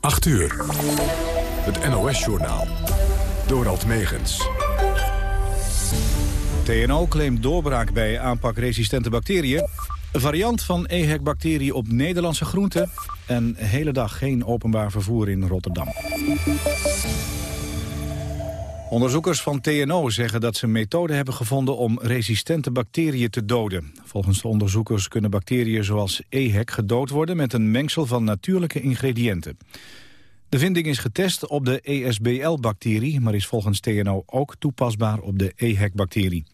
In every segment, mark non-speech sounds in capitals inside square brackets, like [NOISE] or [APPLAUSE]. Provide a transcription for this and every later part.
8 uur. Het NOS-journaal. Dorald Megens. TNO claimt doorbraak bij aanpak resistente bacteriën. Een variant van EHEC-bacterie op Nederlandse groenten. En hele dag geen openbaar vervoer in Rotterdam. Onderzoekers van TNO zeggen dat ze een methode hebben gevonden om resistente bacteriën te doden. Volgens de onderzoekers kunnen bacteriën zoals EHEC gedood worden met een mengsel van natuurlijke ingrediënten. De vinding is getest op de ESBL-bacterie, maar is volgens TNO ook toepasbaar op de EHEC-bacterie.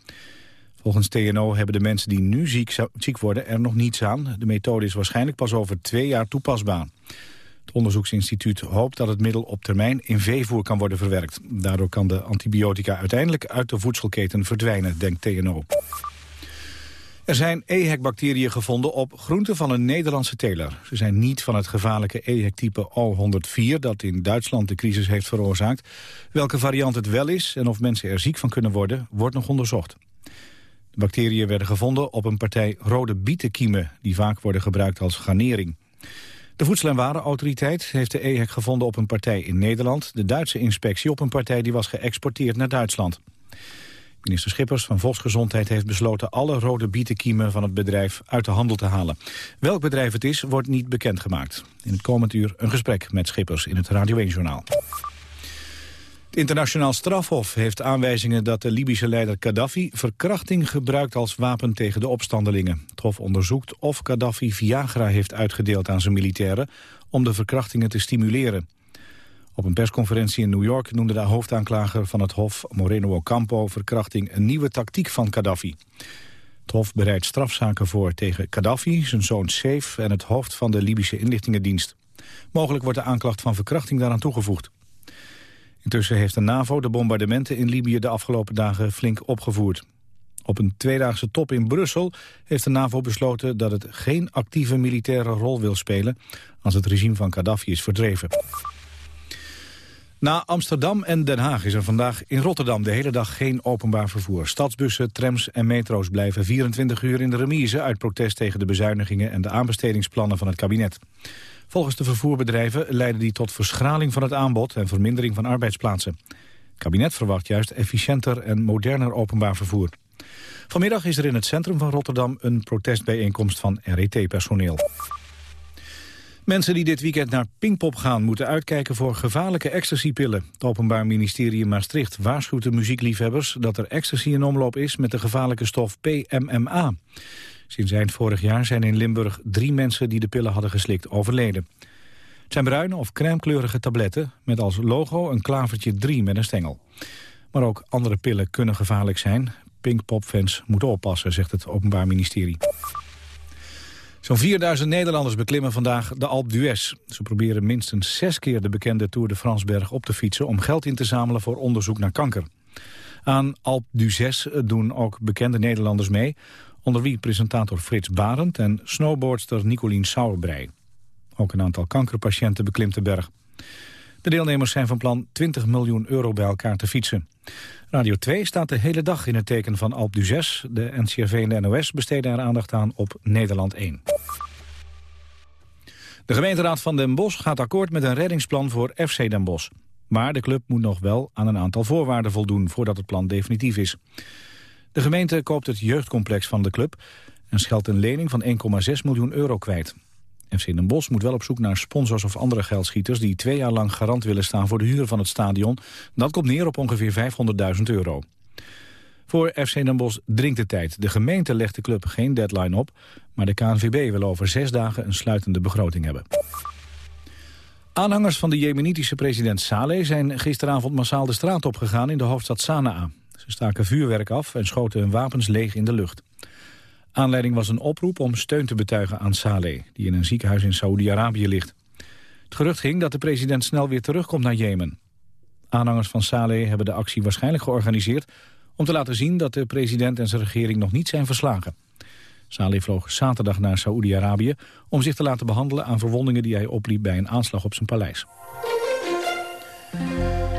Volgens TNO hebben de mensen die nu ziek, ziek worden er nog niets aan. De methode is waarschijnlijk pas over twee jaar toepasbaar. Het onderzoeksinstituut hoopt dat het middel op termijn in veevoer kan worden verwerkt. Daardoor kan de antibiotica uiteindelijk uit de voedselketen verdwijnen, denkt TNO. Er zijn EHEC-bacteriën gevonden op groenten van een Nederlandse teler. Ze zijn niet van het gevaarlijke EHEC-type O104 dat in Duitsland de crisis heeft veroorzaakt. Welke variant het wel is en of mensen er ziek van kunnen worden, wordt nog onderzocht. De bacteriën werden gevonden op een partij rode bietenkiemen... die vaak worden gebruikt als garnering. De Voedsel- en Warenautoriteit heeft de EHEC gevonden op een partij in Nederland. De Duitse inspectie op een partij die was geëxporteerd naar Duitsland. Minister Schippers van Volksgezondheid heeft besloten alle rode bietenkiemen van het bedrijf uit de handel te halen. Welk bedrijf het is, wordt niet bekendgemaakt. In het komend uur een gesprek met Schippers in het Radio 1-journaal. Het internationaal strafhof heeft aanwijzingen dat de Libische leider Gaddafi verkrachting gebruikt als wapen tegen de opstandelingen. Het hof onderzoekt of Gaddafi Viagra heeft uitgedeeld aan zijn militairen om de verkrachtingen te stimuleren. Op een persconferentie in New York noemde de hoofdaanklager van het hof, Moreno Ocampo, verkrachting een nieuwe tactiek van Gaddafi. Het hof bereidt strafzaken voor tegen Gaddafi, zijn zoon Saif en het hoofd van de Libische inlichtingendienst. Mogelijk wordt de aanklacht van verkrachting daaraan toegevoegd. Intussen heeft de NAVO de bombardementen in Libië de afgelopen dagen flink opgevoerd. Op een tweedaagse top in Brussel heeft de NAVO besloten dat het geen actieve militaire rol wil spelen als het regime van Gaddafi is verdreven. Na Amsterdam en Den Haag is er vandaag in Rotterdam de hele dag geen openbaar vervoer. Stadsbussen, trams en metro's blijven 24 uur in de remise... uit protest tegen de bezuinigingen en de aanbestedingsplannen van het kabinet. Volgens de vervoerbedrijven leiden die tot verschraling van het aanbod... en vermindering van arbeidsplaatsen. Het kabinet verwacht juist efficiënter en moderner openbaar vervoer. Vanmiddag is er in het centrum van Rotterdam een protestbijeenkomst van RET-personeel. Mensen die dit weekend naar Pinkpop gaan moeten uitkijken voor gevaarlijke ecstasypillen. Het Openbaar Ministerie in Maastricht waarschuwt de muziekliefhebbers dat er ecstasy in omloop is met de gevaarlijke stof PMMA. Sinds eind vorig jaar zijn in Limburg drie mensen die de pillen hadden geslikt overleden. Het zijn bruine of crèmekleurige tabletten met als logo een klavertje 3 met een stengel. Maar ook andere pillen kunnen gevaarlijk zijn. Pinkpop-fans moeten oppassen, zegt het Openbaar Ministerie. Zo'n 4000 Nederlanders beklimmen vandaag de Alpe d'Huez. Ze proberen minstens zes keer de bekende Tour de Fransberg op te fietsen... om geld in te zamelen voor onderzoek naar kanker. Aan Alpe d'Huez doen ook bekende Nederlanders mee... onder wie presentator Frits Barend en snowboardster Nicolien Sauerbrei. Ook een aantal kankerpatiënten beklimt de berg. De deelnemers zijn van plan 20 miljoen euro bij elkaar te fietsen. Radio 2 staat de hele dag in het teken van Alp d'Huez. De NCRV en de NOS besteden er aandacht aan op Nederland 1. De gemeenteraad van Den Bosch gaat akkoord met een reddingsplan voor FC Den Bosch. Maar de club moet nog wel aan een aantal voorwaarden voldoen voordat het plan definitief is. De gemeente koopt het jeugdcomplex van de club en scheldt een lening van 1,6 miljoen euro kwijt. FC Den Bosch moet wel op zoek naar sponsors of andere geldschieters... die twee jaar lang garant willen staan voor de huur van het stadion. Dat komt neer op ongeveer 500.000 euro. Voor FC Den Bosch dringt de tijd. De gemeente legt de club geen deadline op... maar de KNVB wil over zes dagen een sluitende begroting hebben. Aanhangers van de jemenitische president Saleh zijn gisteravond massaal de straat opgegaan in de hoofdstad Sanaa. Ze staken vuurwerk af en schoten hun wapens leeg in de lucht. Aanleiding was een oproep om steun te betuigen aan Saleh... die in een ziekenhuis in Saoedi-Arabië ligt. Het gerucht ging dat de president snel weer terugkomt naar Jemen. Aanhangers van Saleh hebben de actie waarschijnlijk georganiseerd... om te laten zien dat de president en zijn regering nog niet zijn verslagen. Saleh vloog zaterdag naar Saoedi-Arabië... om zich te laten behandelen aan verwondingen die hij opliep bij een aanslag op zijn paleis.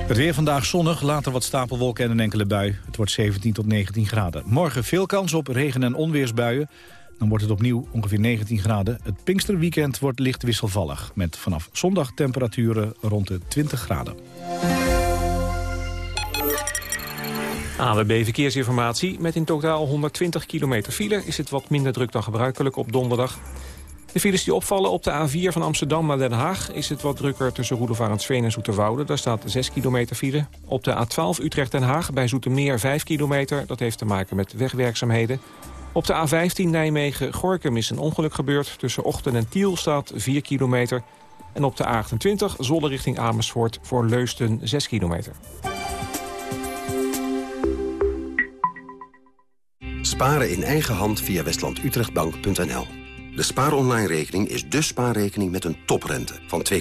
Het weer vandaag zonnig, later wat stapelwolken en een enkele bui. Het wordt 17 tot 19 graden. Morgen veel kans op regen- en onweersbuien. Dan wordt het opnieuw ongeveer 19 graden. Het Pinksterweekend wordt licht wisselvallig. Met vanaf zondag temperaturen rond de 20 graden. AWB Verkeersinformatie. Met in totaal 120 kilometer file is het wat minder druk dan gebruikelijk op donderdag. De files die opvallen op de A4 van Amsterdam naar Den Haag... is het wat drukker tussen Roelofarensveen en Zoeterwoude. Daar staat 6 kilometer file. Op de A12 Utrecht-Den Haag bij Zoetermeer 5 kilometer. Dat heeft te maken met wegwerkzaamheden. Op de A15 Nijmegen-Gorkum is een ongeluk gebeurd. Tussen Ochten en Tiel staat 4 kilometer. En op de A28 Zolle richting Amersfoort voor Leusden 6 kilometer. Sparen in eigen hand via westlandutrechtbank.nl. De spaaronline-rekening is de spaarrekening met een toprente van 2,7%.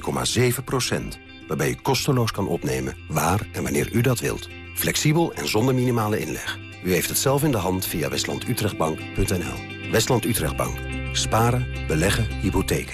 Waarbij u kosteloos kan opnemen waar en wanneer u dat wilt. Flexibel en zonder minimale inleg. U heeft het zelf in de hand via westlandutrechtbank.nl. Westland Utrechtbank. Sparen, beleggen, hypotheken.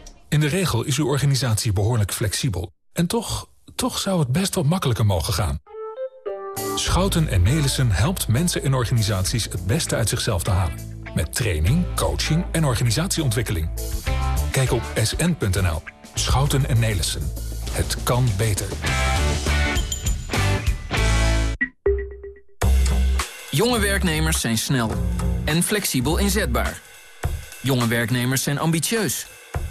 In de regel is uw organisatie behoorlijk flexibel. En toch, toch zou het best wat makkelijker mogen gaan. Schouten en Nelissen helpt mensen en organisaties het beste uit zichzelf te halen. Met training, coaching en organisatieontwikkeling. Kijk op sn.nl. Schouten en Nelissen. Het kan beter. Jonge werknemers zijn snel en flexibel inzetbaar. Jonge werknemers zijn ambitieus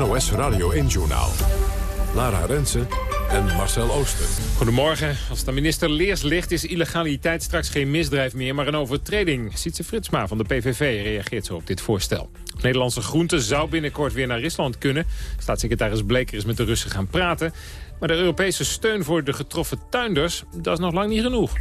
NOS Radio 1-journaal. Lara Rensen en Marcel Ooster. Goedemorgen. Als aan minister Leers ligt is illegaliteit straks geen misdrijf meer, maar een overtreding. Sietse Fritsma van de PVV reageert zo op dit voorstel. Nederlandse groente zou binnenkort weer naar Rusland kunnen. Staatssecretaris Bleker is met de Russen gaan praten. Maar de Europese steun voor de getroffen tuinders, dat is nog lang niet genoeg.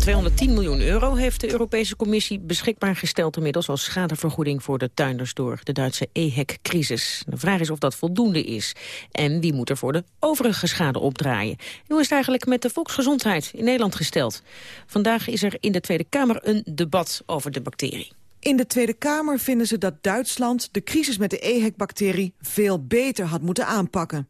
210 miljoen euro heeft de Europese Commissie beschikbaar gesteld... inmiddels als schadevergoeding voor de tuinders door de Duitse EHEC-crisis. De vraag is of dat voldoende is. En wie moet er voor de overige schade opdraaien? En hoe is het eigenlijk met de volksgezondheid in Nederland gesteld? Vandaag is er in de Tweede Kamer een debat over de bacterie. In de Tweede Kamer vinden ze dat Duitsland de crisis met de EHEC-bacterie veel beter had moeten aanpakken.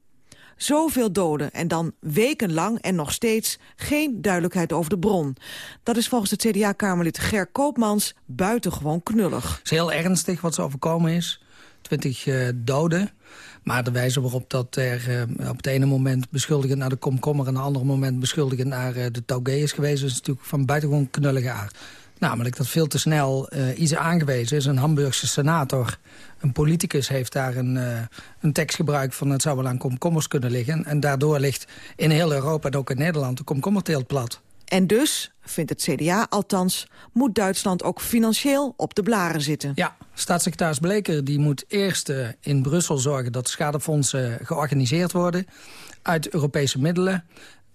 Zoveel doden en dan wekenlang en nog steeds geen duidelijkheid over de bron. Dat is volgens het CDA-kamerlid Ger Koopmans buitengewoon knullig. Het is heel ernstig wat ze overkomen is. Twintig uh, doden. Maar de wijze waarop dat er uh, op het ene moment beschuldigend naar de komkommer... en op het andere moment beschuldigend naar uh, de taugé is geweest... is natuurlijk van buitengewoon knullige aard. Namelijk dat veel te snel uh, iets aangewezen is. Een Hamburgse senator, een politicus, heeft daar een, uh, een tekst gebruikt... van het zou wel aan komkommers kunnen liggen. En daardoor ligt in heel Europa en ook in Nederland de komkommerteelt plat. En dus, vindt het CDA althans, moet Duitsland ook financieel op de blaren zitten. Ja, staatssecretaris Bleker die moet eerst uh, in Brussel zorgen... dat schadefondsen georganiseerd worden uit Europese middelen.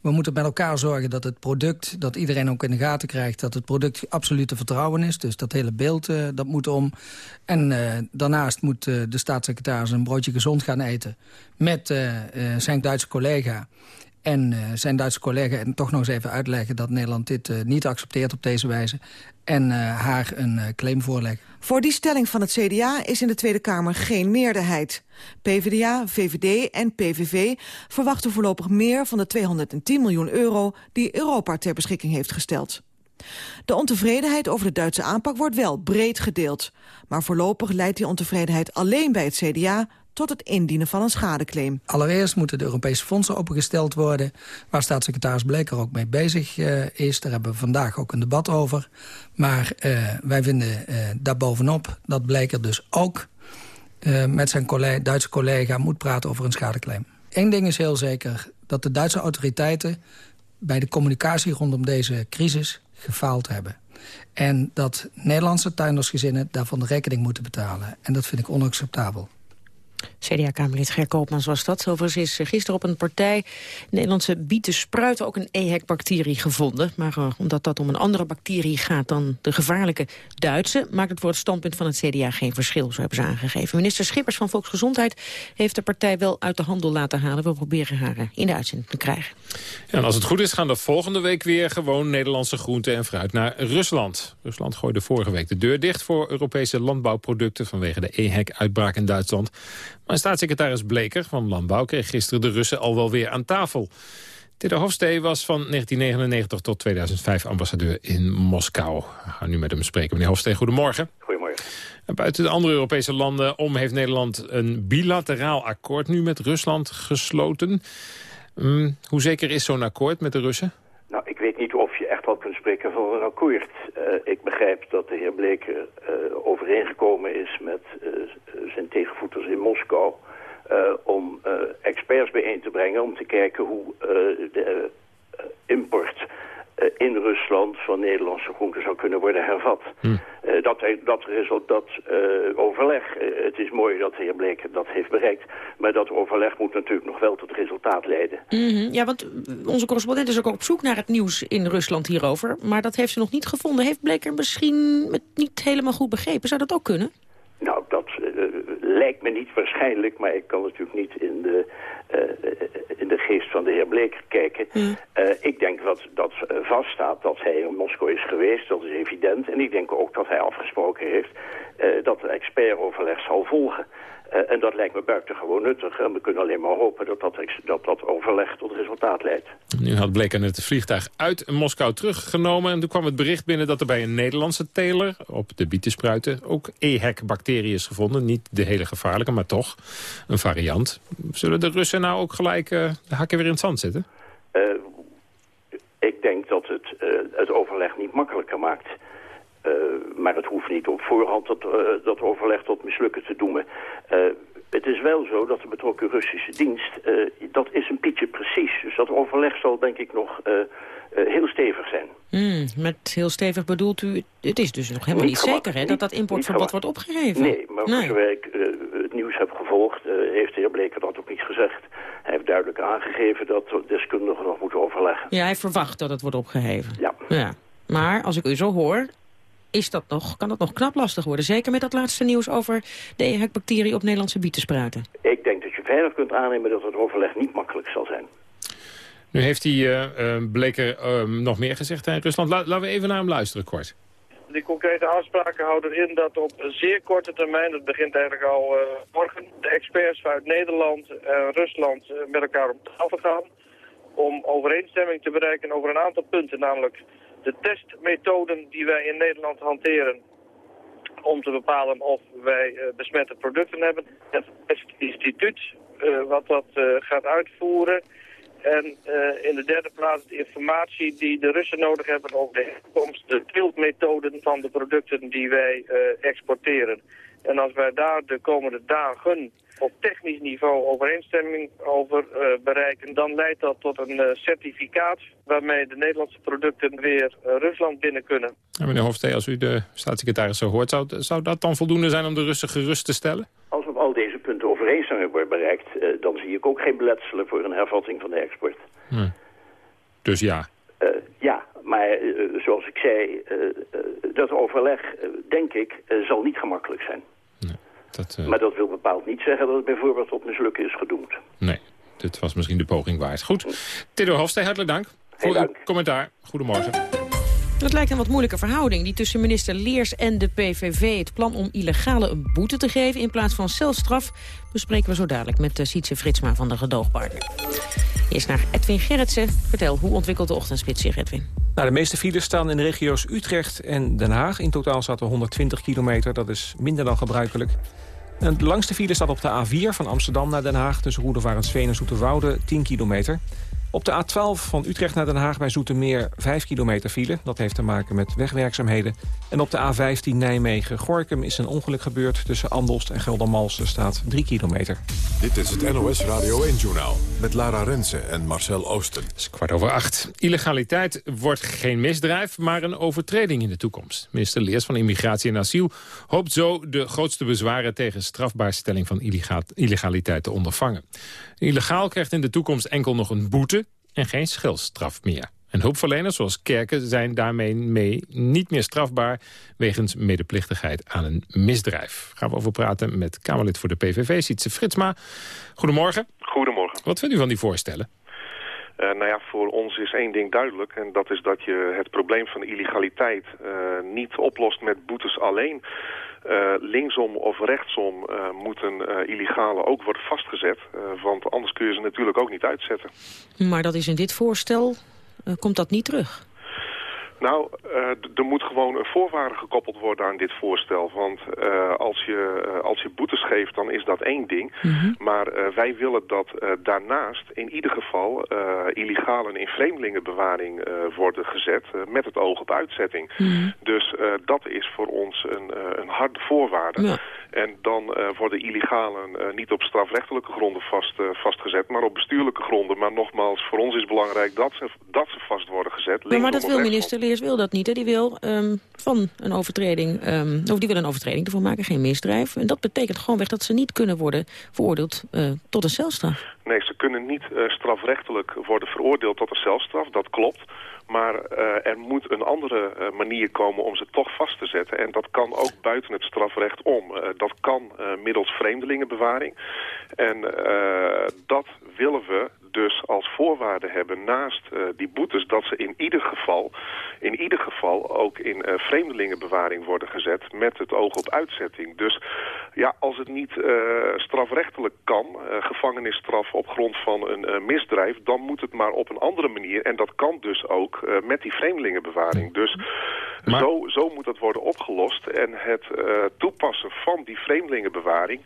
We moeten met elkaar zorgen dat het product, dat iedereen ook in de gaten krijgt... dat het product absoluut te vertrouwen is. Dus dat hele beeld, uh, dat moet om. En uh, daarnaast moet uh, de staatssecretaris een broodje gezond gaan eten... met zijn Duitse collega. En uh, zijn Duitse collega en toch nog eens even uitleggen... dat Nederland dit uh, niet accepteert op deze wijze. En uh, haar een claim voorleggen. Voor die stelling van het CDA is in de Tweede Kamer geen meerderheid. PvdA, VVD en PVV verwachten voorlopig meer van de 210 miljoen euro... die Europa ter beschikking heeft gesteld. De ontevredenheid over de Duitse aanpak wordt wel breed gedeeld. Maar voorlopig leidt die ontevredenheid alleen bij het CDA tot het indienen van een schadeclaim. Allereerst moeten de Europese fondsen opengesteld worden... waar staatssecretaris Bleker ook mee bezig uh, is. Daar hebben we vandaag ook een debat over. Maar uh, wij vinden uh, daarbovenop dat Bleker dus ook... met zijn collega, Duitse collega moet praten over een schadeclaim. Eén ding is heel zeker, dat de Duitse autoriteiten... bij de communicatie rondom deze crisis gefaald hebben. En dat Nederlandse tuindersgezinnen daarvan de rekening moeten betalen. En dat vind ik onacceptabel. CDA-kamerlid Ger Koopmans was dat. Overigens is gisteren op een partij Nederlandse bieten spruiten ook een EHEC-bacterie gevonden. Maar uh, omdat dat om een andere bacterie gaat dan de gevaarlijke Duitse... maakt het voor het standpunt van het CDA geen verschil, zo hebben ze aangegeven. Minister Schippers van Volksgezondheid heeft de partij wel uit de handel laten halen. We proberen haar uh, in de uitzending te krijgen. Ja, en als het goed is gaan er volgende week weer gewoon Nederlandse groenten en fruit naar Rusland. Rusland gooide vorige week de deur dicht voor Europese landbouwproducten vanwege de EHEC-uitbraak in Duitsland. Maar staatssecretaris Bleker van Landbouw kreeg gisteren de Russen al wel weer aan tafel. Tidde Hofstee was van 1999 tot 2005 ambassadeur in Moskou. We gaan nu met hem spreken. Meneer Hofstee, goedemorgen. Goedemorgen. Buiten de andere Europese landen om heeft Nederland een bilateraal akkoord nu met Rusland gesloten. Um, hoe zeker is zo'n akkoord met de Russen? Nou, ik weet niet of je echt wel kunt spreken akkoord. Uh, ik begrijp dat de heer Bleker uh, overeengekomen is met uh, zijn tegenvoeters in Moskou... om experts bijeen te brengen om te kijken hoe de import in Rusland van Nederlandse groenten zou kunnen worden hervat. Hm. Uh, dat, dat, dat uh, overleg, het is mooi dat de heer Bleker dat heeft bereikt... maar dat overleg moet natuurlijk nog wel tot resultaat leiden. Mm -hmm. Ja, want onze correspondent is ook op zoek naar het nieuws in Rusland hierover... maar dat heeft ze nog niet gevonden. Heeft Bleker misschien het niet helemaal goed begrepen? Zou dat ook kunnen? Nou, dat lijkt me niet waarschijnlijk, maar ik kan natuurlijk niet in de, in de geest van de heer Bleker kijken. Mm. Uh, ik denk dat dat vaststaat dat hij in Moskou is geweest, dat is evident. En ik denk ook dat hij afgesproken heeft dat de expertoverleg zal volgen. Uh, en dat lijkt me buitengewoon nuttig. En we kunnen alleen maar hopen dat dat, dat, dat overleg tot resultaat leidt. Nu had Bleker net het vliegtuig uit Moskou teruggenomen. En toen kwam het bericht binnen dat er bij een Nederlandse teler... op de bietenspruiten ook EHEC-bacterie is gevonden. Niet de hele gevaarlijke, maar toch een variant. Zullen de Russen nou ook gelijk uh, de hakken weer in het zand zetten? Uh, ik denk dat het het overleg niet makkelijker maakt... Uh, maar het hoeft niet op voorhand dat, uh, dat overleg tot mislukken te doen. Uh, het is wel zo dat de betrokken Russische dienst, dat is een pietje precies. Dus dat overleg zal denk ik nog heel stevig zijn. Mm, met heel stevig bedoelt u, het is dus nog helemaal niet, niet zeker hè, dat dat importverbod wordt opgegeven? Nee, maar nee. zover ik het nieuws heb gevolgd, heeft de heer Bleker dat ook niet gezegd. Hij heeft duidelijk aangegeven dat deskundigen nog moeten overleggen. Ja, hij verwacht dat het wordt opgeheven. Ja. ja. Maar als ik u zo hoor, is dat nog, kan dat nog knap lastig worden. Zeker met dat laatste nieuws over de EHEC-bacterie op Nederlandse bietenspruiten. Ik denk dat je veilig kunt aannemen dat het overleg niet makkelijk zal zijn. Nu heeft hij uh, Bleker uh, nog meer gezegd in Rusland. La laten we even naar hem luisteren, kort. Die concrete afspraken houden in dat op zeer korte termijn, dat begint eigenlijk al morgen, de experts vanuit Nederland en Rusland met elkaar op tafel gaan om overeenstemming te bereiken over een aantal punten, namelijk de testmethoden die wij in Nederland hanteren om te bepalen of wij uh, besmette producten hebben. Het testinstituut uh, wat dat uh, gaat uitvoeren. En in de derde plaats de informatie die de Russen nodig hebben over de herkomst, de teeltmethoden van de producten die wij exporteren. En als wij daar de komende dagen op technisch niveau overeenstemming over uh, bereiken, dan leidt dat tot een uh, certificaat waarmee de Nederlandse producten weer uh, Rusland binnen kunnen. Ja, meneer Hofstee, als u de staatssecretaris zo hoort, zou, zou dat dan voldoende zijn om de Russen gerust te stellen? Als op al deze punten overeenstemming wordt bereikt, dan zie ik ook geen beletselen voor een hervatting van de export. Hm. Dus ja? ja, maar zoals ik zei, dat overleg, denk ik, zal niet gemakkelijk zijn. Dat, uh... Maar dat wil bepaald niet zeggen dat het bijvoorbeeld tot mislukken is gedoemd. Nee. dit was misschien de poging waard. Goed, Theodor Hofstee, hartelijk dank voor uw commentaar. Goedemorgen. Het lijkt een wat moeilijke verhouding die tussen minister Leers en de PVV. Het plan om illegale een boete te geven in plaats van celstraf... bespreken we zo dadelijk met de Sietse Fritsma van de gedoogpartner. Eerst naar Edwin Gerritsen. Vertel, hoe ontwikkelt de ochtendspits zich, Edwin? Nou, de meeste files staan in de regio's Utrecht en Den Haag. In totaal staat er 120 kilometer, dat is minder dan gebruikelijk. En langste file staat op de A4 van Amsterdam naar Den Haag... tussen Roedevarensveen en Zoeterwoude, 10 kilometer. Op de A12 van Utrecht naar Den Haag bij Zoetermeer 5 kilometer file. Dat heeft te maken met wegwerkzaamheden. En op de A15 Nijmegen-Gorkum is een ongeluk gebeurd. Tussen Andelst en Geldermalsen staat 3 kilometer. Dit is het NOS Radio 1-journaal met Lara Rensen en Marcel Oosten. Het is kwart over acht. Illegaliteit wordt geen misdrijf, maar een overtreding in de toekomst. Minister Leers van Immigratie en Asiel hoopt zo de grootste bezwaren tegen strafbaarstelling van illegaliteit te ondervangen. Illegaal krijgt in de toekomst enkel nog een boete en geen schildstraf meer. En hulpverleners zoals kerken zijn daarmee mee niet meer strafbaar... wegens medeplichtigheid aan een misdrijf. Gaan we over praten met Kamerlid voor de PVV, Sietse Fritsma. Goedemorgen. Goedemorgen. Wat vindt u van die voorstellen? Uh, nou ja, voor ons is één ding duidelijk. En dat is dat je het probleem van illegaliteit uh, niet oplost met boetes alleen. Uh, linksom of rechtsom uh, moeten uh, illegale ook worden vastgezet. want anders kun je ze natuurlijk ook niet uitzetten. Maar dat is in dit voorstel, komt dat niet terug? Nou, uh, er moet gewoon een voorwaarde gekoppeld worden aan dit voorstel. Want uh, als, je, uh, als je boetes geeft, dan is dat één ding. Mm -hmm. Maar wij willen dat daarnaast in ieder geval illegalen in vreemdelingenbewaring worden gezet... met het oog op uitzetting. Mm -hmm. Dus dat is voor ons een, een harde voorwaarde. Ja. En dan worden illegalen niet op strafrechtelijke gronden vast, vastgezet... maar op bestuurlijke gronden. Maar nogmaals, voor ons is belangrijk dat ze, dat ze vast worden gezet. Maar dat wil minister Leers wil dat niet. Hè? Die wil um, van een overtreding, um, of die wil een overtreding ervan maken, geen misdrijf. En dat betekent gewoonweg dat ze niet kunnen worden veroordeeld uh, tot een celstraf. Nee, ze kunnen niet uh, strafrechtelijk worden veroordeeld tot een celstraf, dat klopt. Maar uh, er moet een andere uh, manier komen om ze toch vast te zetten. En dat kan ook buiten het strafrecht om. Uh, dat kan middels vreemdelingenbewaring. En dat willen we dus als voorwaarde hebben naast die boetes... dat ze in ieder geval, in ieder geval ook in vreemdelingenbewaring worden gezet... met het oog op uitzetting. Dus ja, als het niet strafrechtelijk kan, gevangenisstraf op grond van een misdrijf... dan moet het maar op een andere manier. En dat kan dus ook uh, met die vreemdelingenbewaring. Dus maar... zo, zo moet dat worden opgelost. En het uh, toepassen van die vreemdelingenbewaring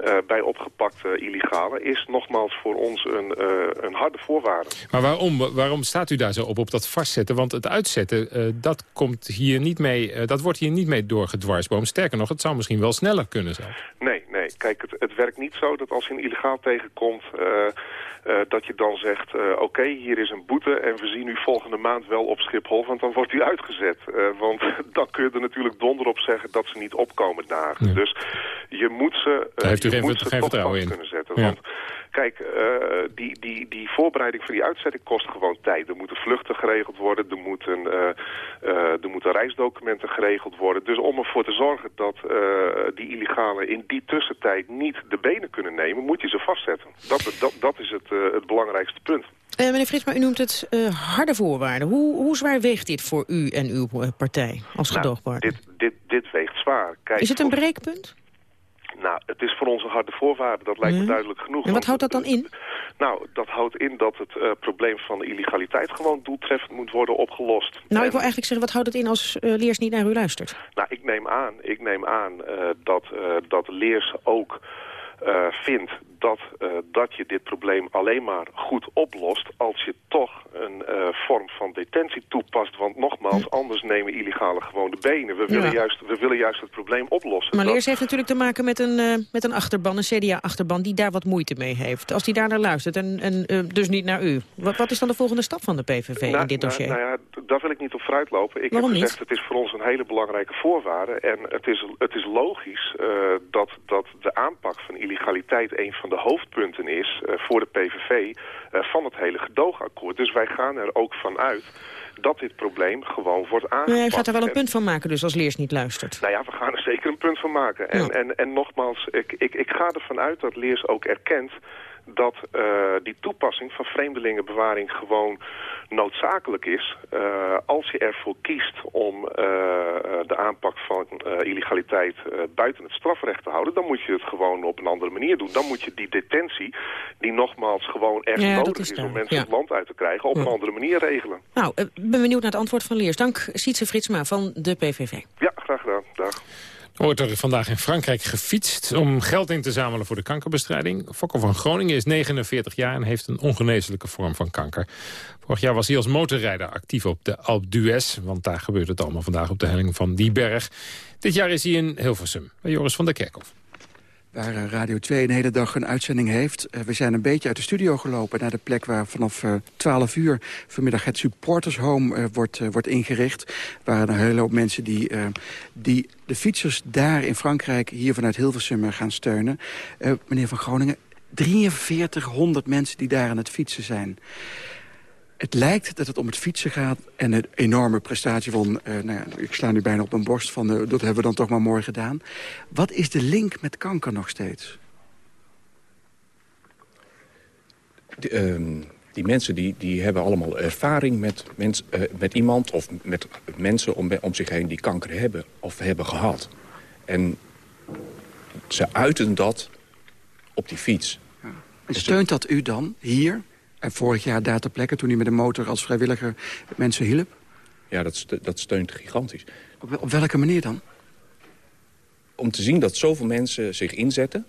uh, bij opgepakte illegalen... is nogmaals voor ons een, een harde voorwaarde. Maar waarom, waarom staat u daar zo op, op dat vastzetten? Want het uitzetten, dat, komt hier niet mee, dat wordt hier niet mee doorgedwarsboomd. Sterker nog, het zou misschien wel sneller kunnen zijn. Nee, nee. Kijk, het, het werkt niet zo dat als je een illegaal tegenkomt... Uh, dat je dan zegt, uh, oké, okay, hier is een boete en we zien u volgende maand wel op Schiphol, want dan wordt u uitgezet. Uh, want [LAUGHS] dan kun je er natuurlijk donder op zeggen dat ze niet opkomen dagen. Ja. Dus je moet ze, Daar heeft u geen, vertrouwen in. kunnen zetten. Ja. Want kijk, die, die, die voorbereiding van die uitzetting kost gewoon tijd. Er moeten vluchten geregeld worden, er moeten, er moeten reisdocumenten geregeld worden. Dus om ervoor te zorgen dat die illegalen in die tussentijd niet de benen kunnen nemen, moet je ze vastzetten. Dat, dat, dat is het het belangrijkste punt. Meneer Frits, maar u noemt het harde voorwaarden. Hoe, hoe zwaar weegt dit voor u en uw partij als nou, gedoogpartner? Dit, dit, dit weegt zwaar. Kijk, is het een breekpunt? Nou, het is voor ons een harde voorwaarde, dat lijkt me duidelijk genoeg. En wat houdt dat dan in? Nou, dat houdt in dat het uh, probleem van de illegaliteit gewoon doeltreffend moet worden opgelost. Nou, en... ik wil eigenlijk zeggen, wat houdt het in als uh, Leers niet naar u luistert? Nou, ik neem aan, ik neem aan uh, dat, dat Leers ook vindt dat, uh, dat je dit probleem alleen maar goed oplost als je toch een uh, vorm van detentie toepast. Want nogmaals, anders nemen illegale gewoon de benen. We willen, juist, we willen juist het probleem oplossen. Maar Leers dat... heeft natuurlijk te maken met een, uh, met een achterban, een CDA-achterban, die daar wat moeite mee heeft. Als die daar naar luistert en, en dus niet naar u. Wat, wat is dan de volgende stap van de PVV nou, in dit dossier? Nou, nou ja, daar wil ik niet op vooruitlopen. Ik Waarom heb gezegd, niet? het is voor ons een hele belangrijke voorwaarde. En het is, het is logisch dat, dat de aanpak van illegaliteit een van de hoofdpunten is uh, voor de PVV uh, van het hele gedoogakkoord. Dus wij gaan er ook vanuit dat dit probleem gewoon wordt aangepakt. Maar jij gaat er wel een punt van maken dus als Leers niet luistert. Nou ja, we gaan er zeker een punt van maken. En, Ja. en, en nogmaals, ik, ik, ik ga ervan uit dat Leers ook erkent dat uh, die toepassing van vreemdelingenbewaring gewoon noodzakelijk is. Uh, als je ervoor kiest om uh, de aanpak van illegaliteit buiten het strafrecht te houden... dan moet je het gewoon op een andere manier doen. Dan moet je die detentie, die nogmaals gewoon echt Ja, nodig is om mensen ja. het land uit te krijgen... op Ja. een andere manier regelen. Nou, ik ben benieuwd naar het antwoord van Leers. Dank Sietse Fritsma van de PVV. Ja, graag gedaan. Dag. Wordt er vandaag in Frankrijk gefietst om geld in te zamelen voor de kankerbestrijding. Fokkel van Groningen is 49 jaar en heeft een ongeneeslijke vorm van kanker. Vorig jaar was hij als motorrijder actief op de Alpe d'Huez, want daar gebeurt het allemaal vandaag op de helling van die berg. Dit jaar is hij in Hilversum, bij Joris van der Kerkhof. Waar eh, Radio 2 een hele dag een uitzending heeft. Eh, we zijn een beetje uit de studio gelopen naar de plek waar vanaf eh 12 uur vanmiddag het Supporters Home eh, wordt, eh, wordt ingericht. Er waren een hele hoop mensen die, eh, die de fietsers daar in Frankrijk hier vanuit Hilversum eh, gaan steunen. Eh, meneer Van Groningen, 4300 mensen die daar aan het fietsen zijn. Het lijkt dat het om het fietsen gaat en een enorme prestatie van... eh, nou ja, ik sla nu bijna op mijn borst van, eh, dat hebben we dan toch maar mooi gedaan. Wat is de link met kanker nog steeds? Die, ehm, die mensen die, die hebben allemaal ervaring met, mens, eh, met iemand... of met mensen om, om zich heen die kanker hebben of hebben gehad. En ze uiten dat op die fiets. En steunt dat u dan hier vorig jaar daar ter plekke... toen u met de motor als vrijwilliger mensen hielp? Ja, dat, dat steunt gigantisch. Op, wel- op welke manier dan? Om te zien dat zoveel mensen zich inzetten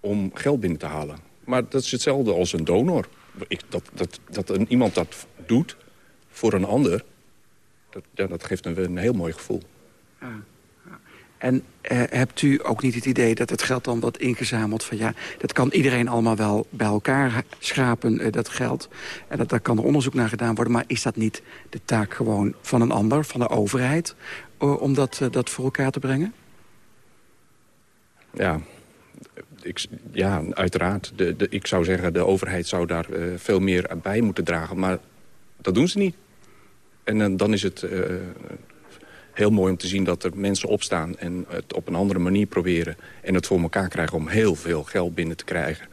om geld binnen te halen. Maar dat is hetzelfde als een donor. Ik, dat, dat, dat een, iemand dat doet voor een ander, dat, ja, dat geeft een, een heel mooi gevoel. En eh, hebt u ook niet het idee dat het geld dan wordt ingezameld van... ja, dat kan iedereen allemaal wel bij elkaar schrapen, eh, dat geld. En dat, daar kan er onderzoek naar gedaan worden. Maar is dat niet de taak gewoon van een ander, van de overheid... eh, om dat, dat voor elkaar te brengen? Ja, ik, ja uiteraard. De, de, ik zou zeggen, de overheid zou daar veel meer bij moeten dragen. Maar dat doen ze niet. En dan is het heel mooi om te zien dat er mensen opstaan... en het op een andere manier proberen. En het voor elkaar krijgen om heel veel geld binnen te krijgen.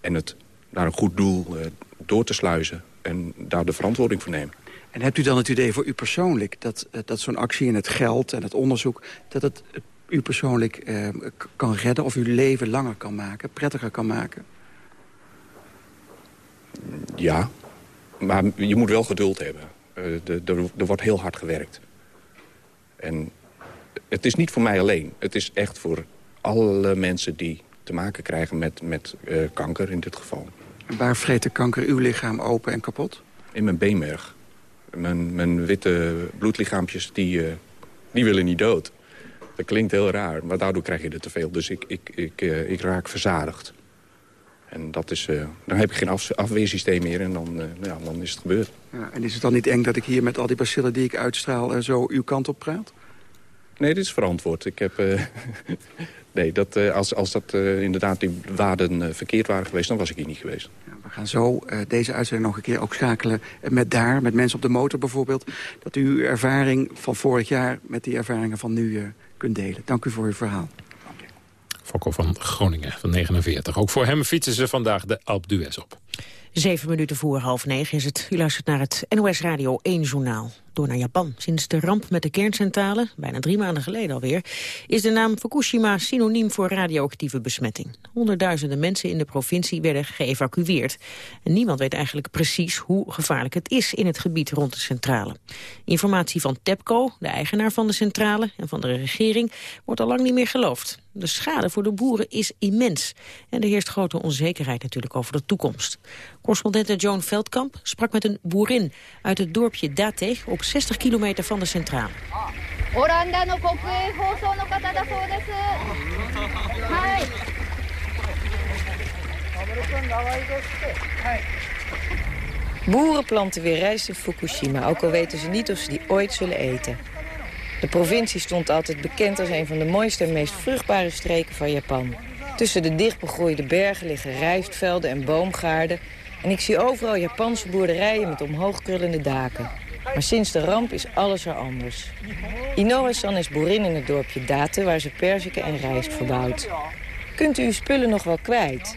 En het naar een goed doel eh, door te sluizen. En daar de verantwoording voor nemen. En hebt u dan het idee voor u persoonlijk... dat, eh, dat zo'n actie en het geld en het onderzoek... dat het eh, u persoonlijk eh, kan redden of uw leven langer kan maken, prettiger kan maken? Ja, maar je moet wel geduld hebben. Er wordt heel hard gewerkt. En het is niet voor mij alleen. Het is echt voor alle mensen die te maken krijgen met, met eh, kanker in dit geval. Waar vreet de kanker uw lichaam open en kapot? In mijn beenmerg. Mijn, mijn witte bloedlichaampjes, die, eh, die willen niet dood. Dat klinkt heel raar, maar daardoor krijg je er te veel. Dus ik, ik, ik, eh, ik raak verzadigd. En dat is, eh, dan heb ik geen af, afweersysteem meer en dan, eh, ja, dan is het gebeurd. Ja, en is het dan niet eng dat ik hier met al die bacillen die ik uitstraal... eh, zo uw kant op praat? Nee, dit is verantwoord. Ik heb, [LAUGHS] nee, dat, als, als dat inderdaad die waarden verkeerd waren geweest... dan was ik hier niet geweest. We gaan zo deze uitzending nog een keer ook schakelen met daar, met mensen op de motor bijvoorbeeld. Dat u uw ervaring van vorig jaar met die ervaringen van nu kunt delen. Dank u voor uw verhaal. Fokkel van Groningen van 49. Ook voor hem fietsen ze vandaag de Alpe d'Huez op. Zeven minuten voor half negen is het. U luistert naar het NOS Radio 1 journaal. Door naar Japan. Sinds de ramp met de kerncentrale, bijna drie maanden geleden alweer... is de naam Fukushima synoniem voor radioactieve besmetting. Honderdduizenden mensen in de provincie werden geëvacueerd. En niemand weet eigenlijk precies hoe gevaarlijk het is in het gebied rond de centrale. Informatie van TEPCO, de eigenaar van de centrale... en van de regering, wordt al lang niet meer geloofd. De schade voor de boeren is immens. En er heerst grote onzekerheid natuurlijk over de toekomst. Correspondente Joan Veldkamp sprak met een boerin uit het dorpje Dateg... op 60 kilometer van de centrale. Boeren planten weer rijst in Fukushima, ook al weten ze niet of ze die ooit zullen eten. De provincie stond altijd bekend als een van de mooiste en meest vruchtbare streken van Japan. Tussen de dichtbegroeide bergen liggen rijstvelden en boomgaarden... en ik zie overal Japanse boerderijen met omhoogkrullende daken. Maar sinds de ramp is alles er anders. Inoue-san is boerin in het dorpje Date... waar ze perziken en rijst verbouwt. Kunt u uw spullen nog wel kwijt?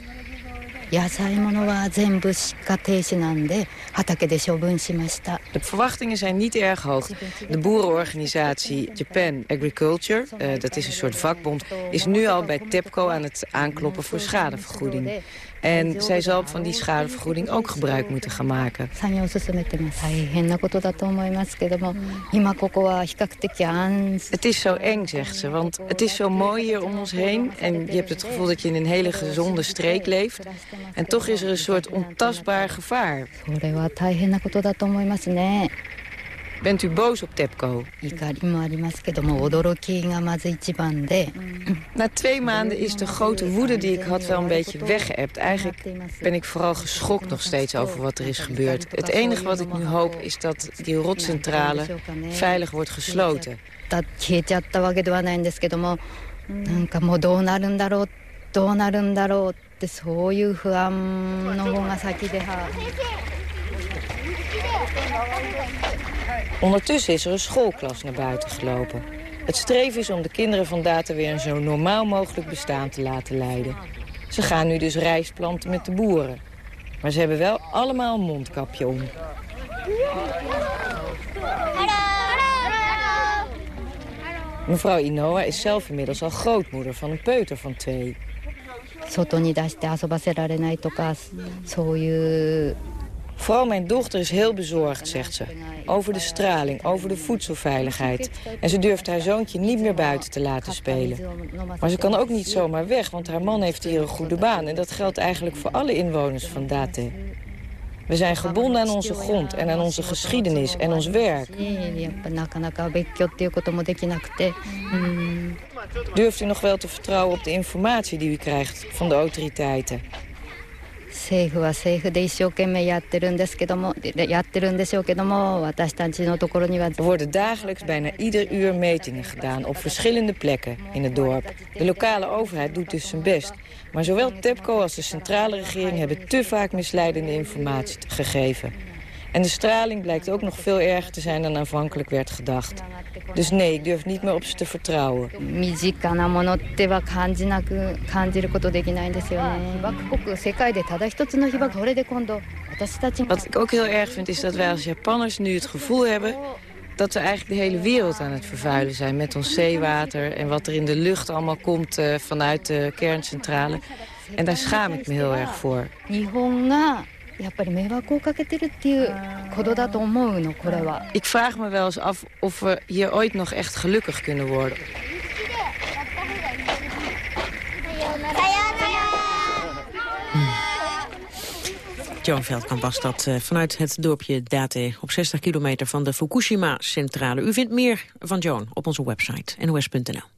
De verwachtingen zijn niet erg hoog. De boerenorganisatie Japan Agriculture, uh, dat is een soort vakbond... is nu al bij TEPCO aan het aankloppen voor schadevergoeding. En zij zal van die schadevergoeding ook gebruik moeten gaan maken. Het is zo eng, zegt ze, want het is zo mooi hier om ons heen... en je hebt het gevoel dat je in een hele gezonde streek leeft. En toch is er een soort ontastbaar gevaar. Bent u boos op TEPCO? [CLEARS THROAT] Na twee maanden is de grote woede die ik had wel een beetje weggeëpt. Eigenlijk ben ik vooral geschokt nog steeds over wat er is gebeurd. Het enige wat ik nu hoop is dat die rotcentrale veilig wordt gesloten. 消えちゃったわけではないんですけどもなんかもうどうなるんだろうどうなるんだろうってそういう不安の方が先では。 Ondertussen is er een schoolklas naar buiten gelopen. Het streven is om de kinderen van Data weer een zo normaal mogelijk bestaan te laten leiden. Ze gaan nu dus rijst planten met de boeren. Maar ze hebben wel allemaal een mondkapje om. Mevrouw Inoa is zelf inmiddels al grootmoeder van een peuter van twee. Vooral mijn dochter is heel bezorgd, zegt ze. Over de straling, over de voedselveiligheid. En ze durft haar zoontje niet meer buiten te laten spelen. Maar ze kan ook niet zomaar weg, want haar man heeft hier een goede baan. En dat geldt eigenlijk voor alle inwoners van Date. We zijn gebonden aan onze grond en aan onze geschiedenis en ons werk. Durft u nog wel te vertrouwen op de informatie die u krijgt van de autoriteiten? 政府は政府で一生懸命やってるんですけどもやってるんでしょうけども私たちのところには Er worden dagelijks bijna ieder uur metingen gedaan op verschillende plekken in het dorp. De lokale overheid doet dus zijn best. Maar zowel TEPCO als de centrale regering hebben te vaak misleidende informatie gegeven. En de straling blijkt ook nog veel erger te zijn dan aanvankelijk werd gedacht. Dus nee, ik durf niet meer op ze te vertrouwen. Wat ik ook heel erg vind is dat wij als Japanners nu het gevoel hebben dat we eigenlijk de hele wereld aan het vervuilen zijn met ons zeewater en wat er in de lucht allemaal komt uh, vanuit de kerncentrale. En daar schaam ik me heel erg voor. やっぱり迷惑をかけてるっていうことだと思うのこれは Ik vraag me wel eens af of we hier ooit nog echt gelukkig kunnen worden. Joan Veldkamp was dat uh, vanuit het dorpje Date op 60 kilometer van de Fukushima-centrale. U vindt meer van Joan op onze website nos.nl.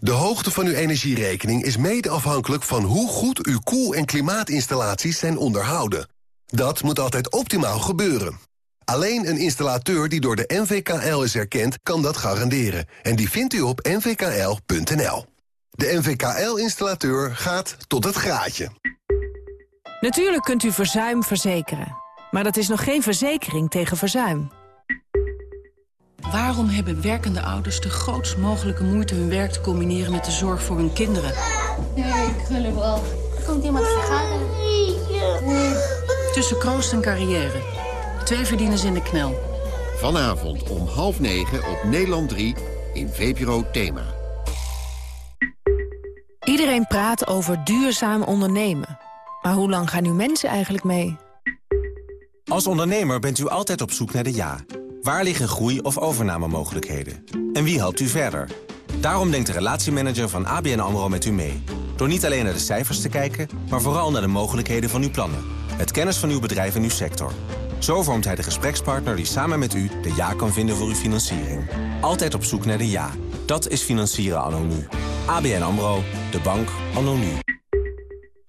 De hoogte van uw energierekening is mede afhankelijk van hoe goed uw koel- en klimaatinstallaties zijn onderhouden. Dat moet altijd optimaal gebeuren. Alleen een installateur die door de NVKL is erkend, kan dat garanderen. En die vindt u op nvkl.nl. De NVKL-installateur gaat tot het graadje. Natuurlijk kunt u verzuim verzekeren. Maar dat is nog geen verzekering tegen verzuim. Waarom hebben werkende ouders de grootst mogelijke moeite hun werk te combineren met de zorg voor hun kinderen? Nee, ik wil er wel. Er komt iemand vergaderen. Tussen kroost en carrière. Twee verdieners in de knel. Vanavond om half negen op Nederland 3 in VPRO Thema. Iedereen praat over duurzaam ondernemen. Maar hoe lang gaan nu mensen eigenlijk mee? Als ondernemer bent u altijd op zoek naar de ja. Waar liggen groei- of overnamemogelijkheden? En wie helpt u verder? Daarom denkt de relatiemanager van ABN AMRO met u mee. Door niet alleen naar de cijfers te kijken, maar vooral naar de mogelijkheden van uw plannen. Het kennis van uw bedrijf en uw sector. Zo vormt hij de gesprekspartner die samen met u de ja kan vinden voor uw financiering. Altijd op zoek naar de ja. Dat is financieren anno. ABN AMRO, de bank anno.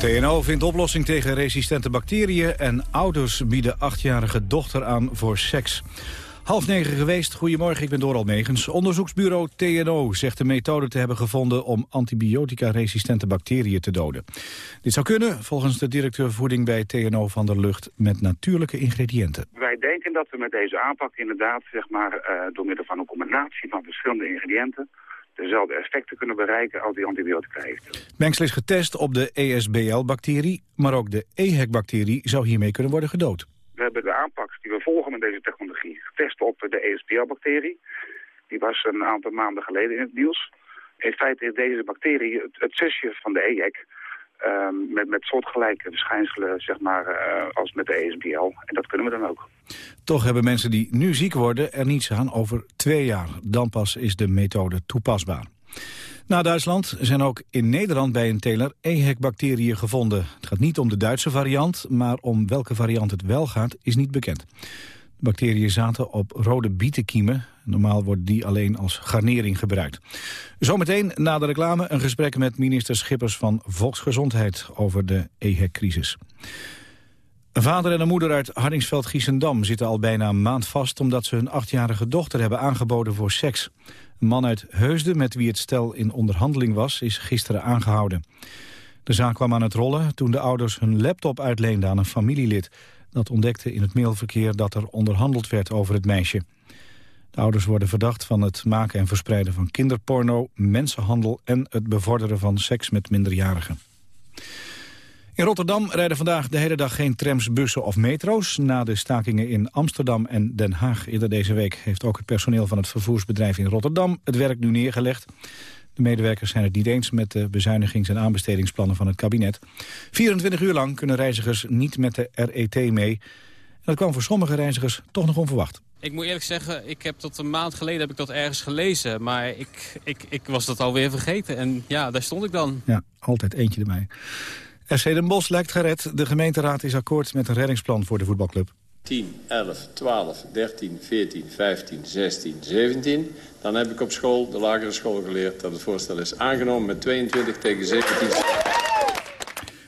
TNO vindt oplossing tegen resistente bacteriën... en ouders bieden achtjarige dochter aan voor seks. Half negen geweest. Goedemorgen, ik ben Doral Megens. Onderzoeksbureau TNO zegt de methode te hebben gevonden... om antibiotica-resistente bacteriën te doden. Dit zou kunnen, volgens de directeur voeding bij TNO van der Lucht... met natuurlijke ingrediënten. Wij denken dat we met deze aanpak inderdaad... Zeg maar, uh, door middel van een combinatie van verschillende ingrediënten dezelfde effecten kunnen bereiken als die antibiotica heeft. Mengsel is getest op de ESBL-bacterie, maar ook de EHEC-bacterie zou hiermee kunnen worden gedood. We hebben de aanpak die we volgen met deze technologie getest op de ESBL-bacterie. Die was een aantal maanden geleden in het nieuws. In feite is deze bacterie het, het zusje van de EHEC... Um, met, met soortgelijke verschijnselen zeg maar, uh, als met de ESBL. En dat kunnen we dan ook. Toch hebben mensen die nu ziek worden er niets aan over twee jaar. Dan pas is de methode toepasbaar. Na Duitsland zijn ook in Nederland bij een teler EHEC-bacteriën gevonden. Het gaat niet om de Duitse variant, maar om welke variant het wel gaat, is niet bekend. Bacteriën zaten op rode bietenkiemen. Normaal wordt die alleen als garnering gebruikt. Zometeen na de reclame een gesprek met minister Schippers van Volksgezondheid over de EHEC-crisis. Een vader en een moeder uit Hardingsveld-Giessendam zitten al bijna een maand vast... omdat ze hun achtjarige dochter hebben aangeboden voor seks. Een man uit Heusden, met wie het stel in onderhandeling was, is gisteren aangehouden. De zaak kwam aan het rollen toen de ouders hun laptop uitleenden aan een familielid. Dat ontdekte in het mailverkeer dat er onderhandeld werd over het meisje. De ouders worden verdacht van het maken en verspreiden van kinderporno, mensenhandel en het bevorderen van seks met minderjarigen. In Rotterdam rijden vandaag de hele dag geen trams, bussen of metro's. Na de stakingen in Amsterdam en Den Haag eerder deze week... heeft ook het personeel van het vervoersbedrijf in Rotterdam het werk nu neergelegd. De medewerkers zijn het niet eens met de bezuinigings- en aanbestedingsplannen van het kabinet. 24 uur lang kunnen reizigers niet met de RET mee. En dat kwam voor sommige reizigers toch nog onverwacht. Ik moet eerlijk zeggen, ik heb tot een maand geleden heb ik dat ergens gelezen. Maar ik, ik, ik was dat alweer vergeten. En ja, daar stond ik dan. Ja, altijd eentje erbij. FC Den Bosch lijkt gered. De gemeenteraad is akkoord met een reddingsplan voor de voetbalclub. 10, 11, 12, 13, 14, 15, 16, 17. Dan heb ik op school, de lagere school, geleerd dat het voorstel is aangenomen met 22 tegen 17.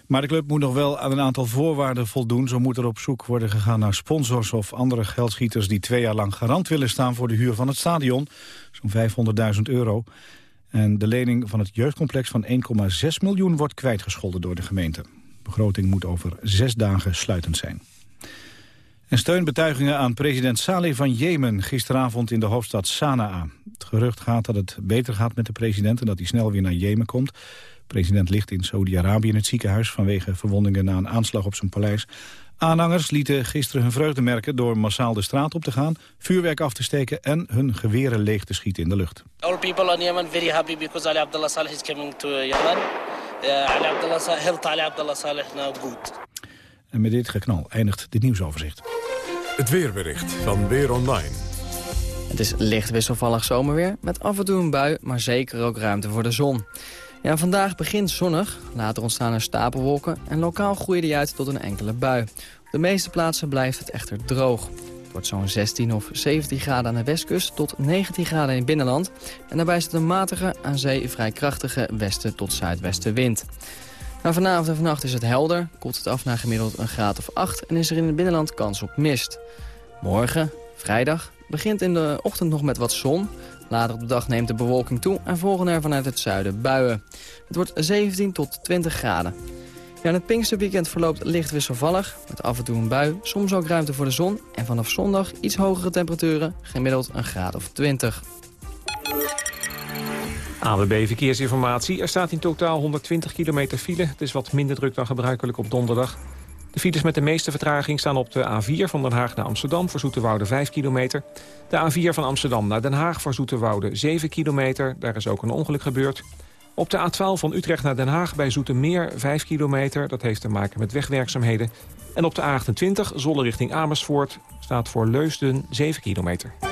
Maar de club moet nog wel aan een aantal voorwaarden voldoen. Zo moet er op zoek worden gegaan naar sponsors of andere geldschieters... die twee jaar lang garant willen staan voor de huur van het stadion. Zo'n 500.000 euro. En de lening van het jeugdcomplex van 1,6 miljoen wordt kwijtgescholden door de gemeente. De begroting moet over zes dagen sluitend zijn. En steunbetuigingen aan president Saleh van Jemen gisteravond in de hoofdstad Sanaa. Het gerucht gaat dat het beter gaat met de president en dat hij snel weer naar Jemen komt. De president ligt in Saudi-Arabië in het ziekenhuis vanwege verwondingen na een aanslag op zijn paleis. Aanhangers lieten gisteren hun vreugde merken door massaal de straat op te gaan, vuurwerk af te steken en hun geweren leeg te schieten in de lucht. All people in Yemen very happy because Ali Abdullah Saleh is coming to Yemen. Uh, Ali Abdullah Saleh, Ali Abdullah Saleh now good. En met dit geknal eindigt dit nieuwsoverzicht. Het weerbericht van Weer Online. Het is licht wisselvallig zomerweer met af en toe een bui, maar zeker ook ruimte voor de zon. Ja, vandaag begint zonnig, later ontstaan er stapelwolken en lokaal groeien die uit tot een enkele bui. Op de meeste plaatsen blijft het echter droog. Het wordt zo'n 16 of 17 graden aan de westkust tot 19 graden in het binnenland. En daarbij zit een matige, aan zee vrij krachtige westen tot zuidwestenwind. Nou, vanavond en vannacht is het helder, koelt het af naar gemiddeld een graad of 8 en is er in het binnenland kans op mist. Morgen, vrijdag, begint in de ochtend nog met wat zon. Later op de dag neemt de bewolking toe en volgen er vanuit het zuiden buien. Het wordt 17 tot 20 graden. Ja, het Pinksterweekend verloopt licht wisselvallig, met af en toe een bui, soms ook ruimte voor de zon... en vanaf zondag iets hogere temperaturen, gemiddeld een graad of 20. AWB Verkeersinformatie. Er staat in totaal 120 kilometer file. Het is wat minder druk dan gebruikelijk op donderdag. De files met de meeste vertraging staan op de A4 van Den Haag naar Amsterdam... voor Zoeterwoude 5 kilometer. De A4 van Amsterdam naar Den Haag voor Zoeterwoude 7 kilometer. Daar is ook een ongeluk gebeurd. Op de A12 van Utrecht naar Den Haag bij Zoetermeer 5 kilometer. Dat heeft te maken met wegwerkzaamheden. En op de A28 Zolle richting Amersfoort staat voor Leusden 7 kilometer.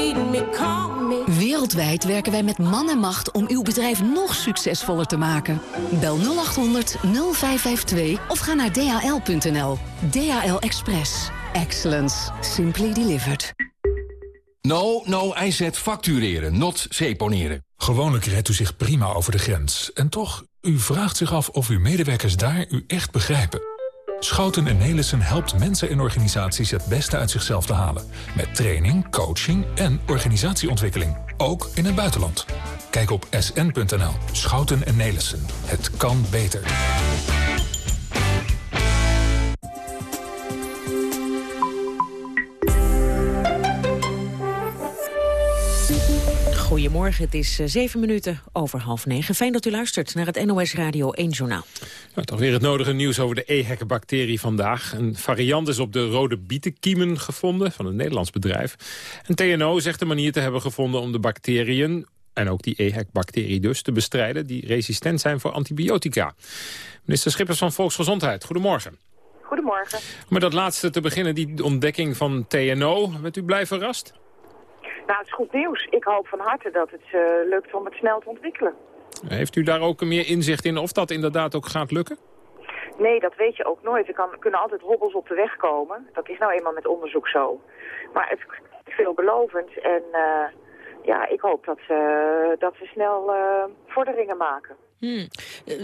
Wereldwijd werken wij met man en macht om uw bedrijf nog succesvoller te maken. Bel 0800 0552 of ga naar dhl.nl. DHL Express. Excellence. Simply delivered. No, no, IZ factureren, not seponeren. Gewoonlijk redt u zich prima over de grens. En toch, u vraagt zich af of uw medewerkers daar u echt begrijpen. Schouten en Nelissen helpt mensen en organisaties het beste uit zichzelf te halen. Met training, coaching en organisatieontwikkeling. Ook in het buitenland. Kijk op sn.nl. Schouten en Nelissen. Het kan beter. Goedemorgen, het is eh, zeven minuten over half negen. Fijn dat u luistert naar het NOS Radio 1 Journaal. Nou, toch weer het nodige nieuws over de EHEC-bacterie vandaag. Een variant is op de rode bietenkiemen gevonden van een Nederlands bedrijf. En TNO zegt een manier te hebben gevonden om de bacteriën en ook die EHEC-bacterie dus, te bestrijden... die resistent zijn voor antibiotica. Minister Schippers van Volksgezondheid, goedemorgen. Goedemorgen. Om met dat laatste te beginnen, die ontdekking van TNO. Bent u blij verrast? Nou, het is goed nieuws. Ik hoop van harte dat het uh, lukt om het snel te ontwikkelen. Heeft u daar ook meer inzicht in of dat inderdaad ook gaat lukken? Nee, dat weet je ook nooit. Er kan, kunnen altijd hobbels op de weg komen. Dat is nou eenmaal met onderzoek zo. Maar het is veelbelovend en uh, ja, ik hoop dat ze, dat ze snel uh, vorderingen maken. Hmm.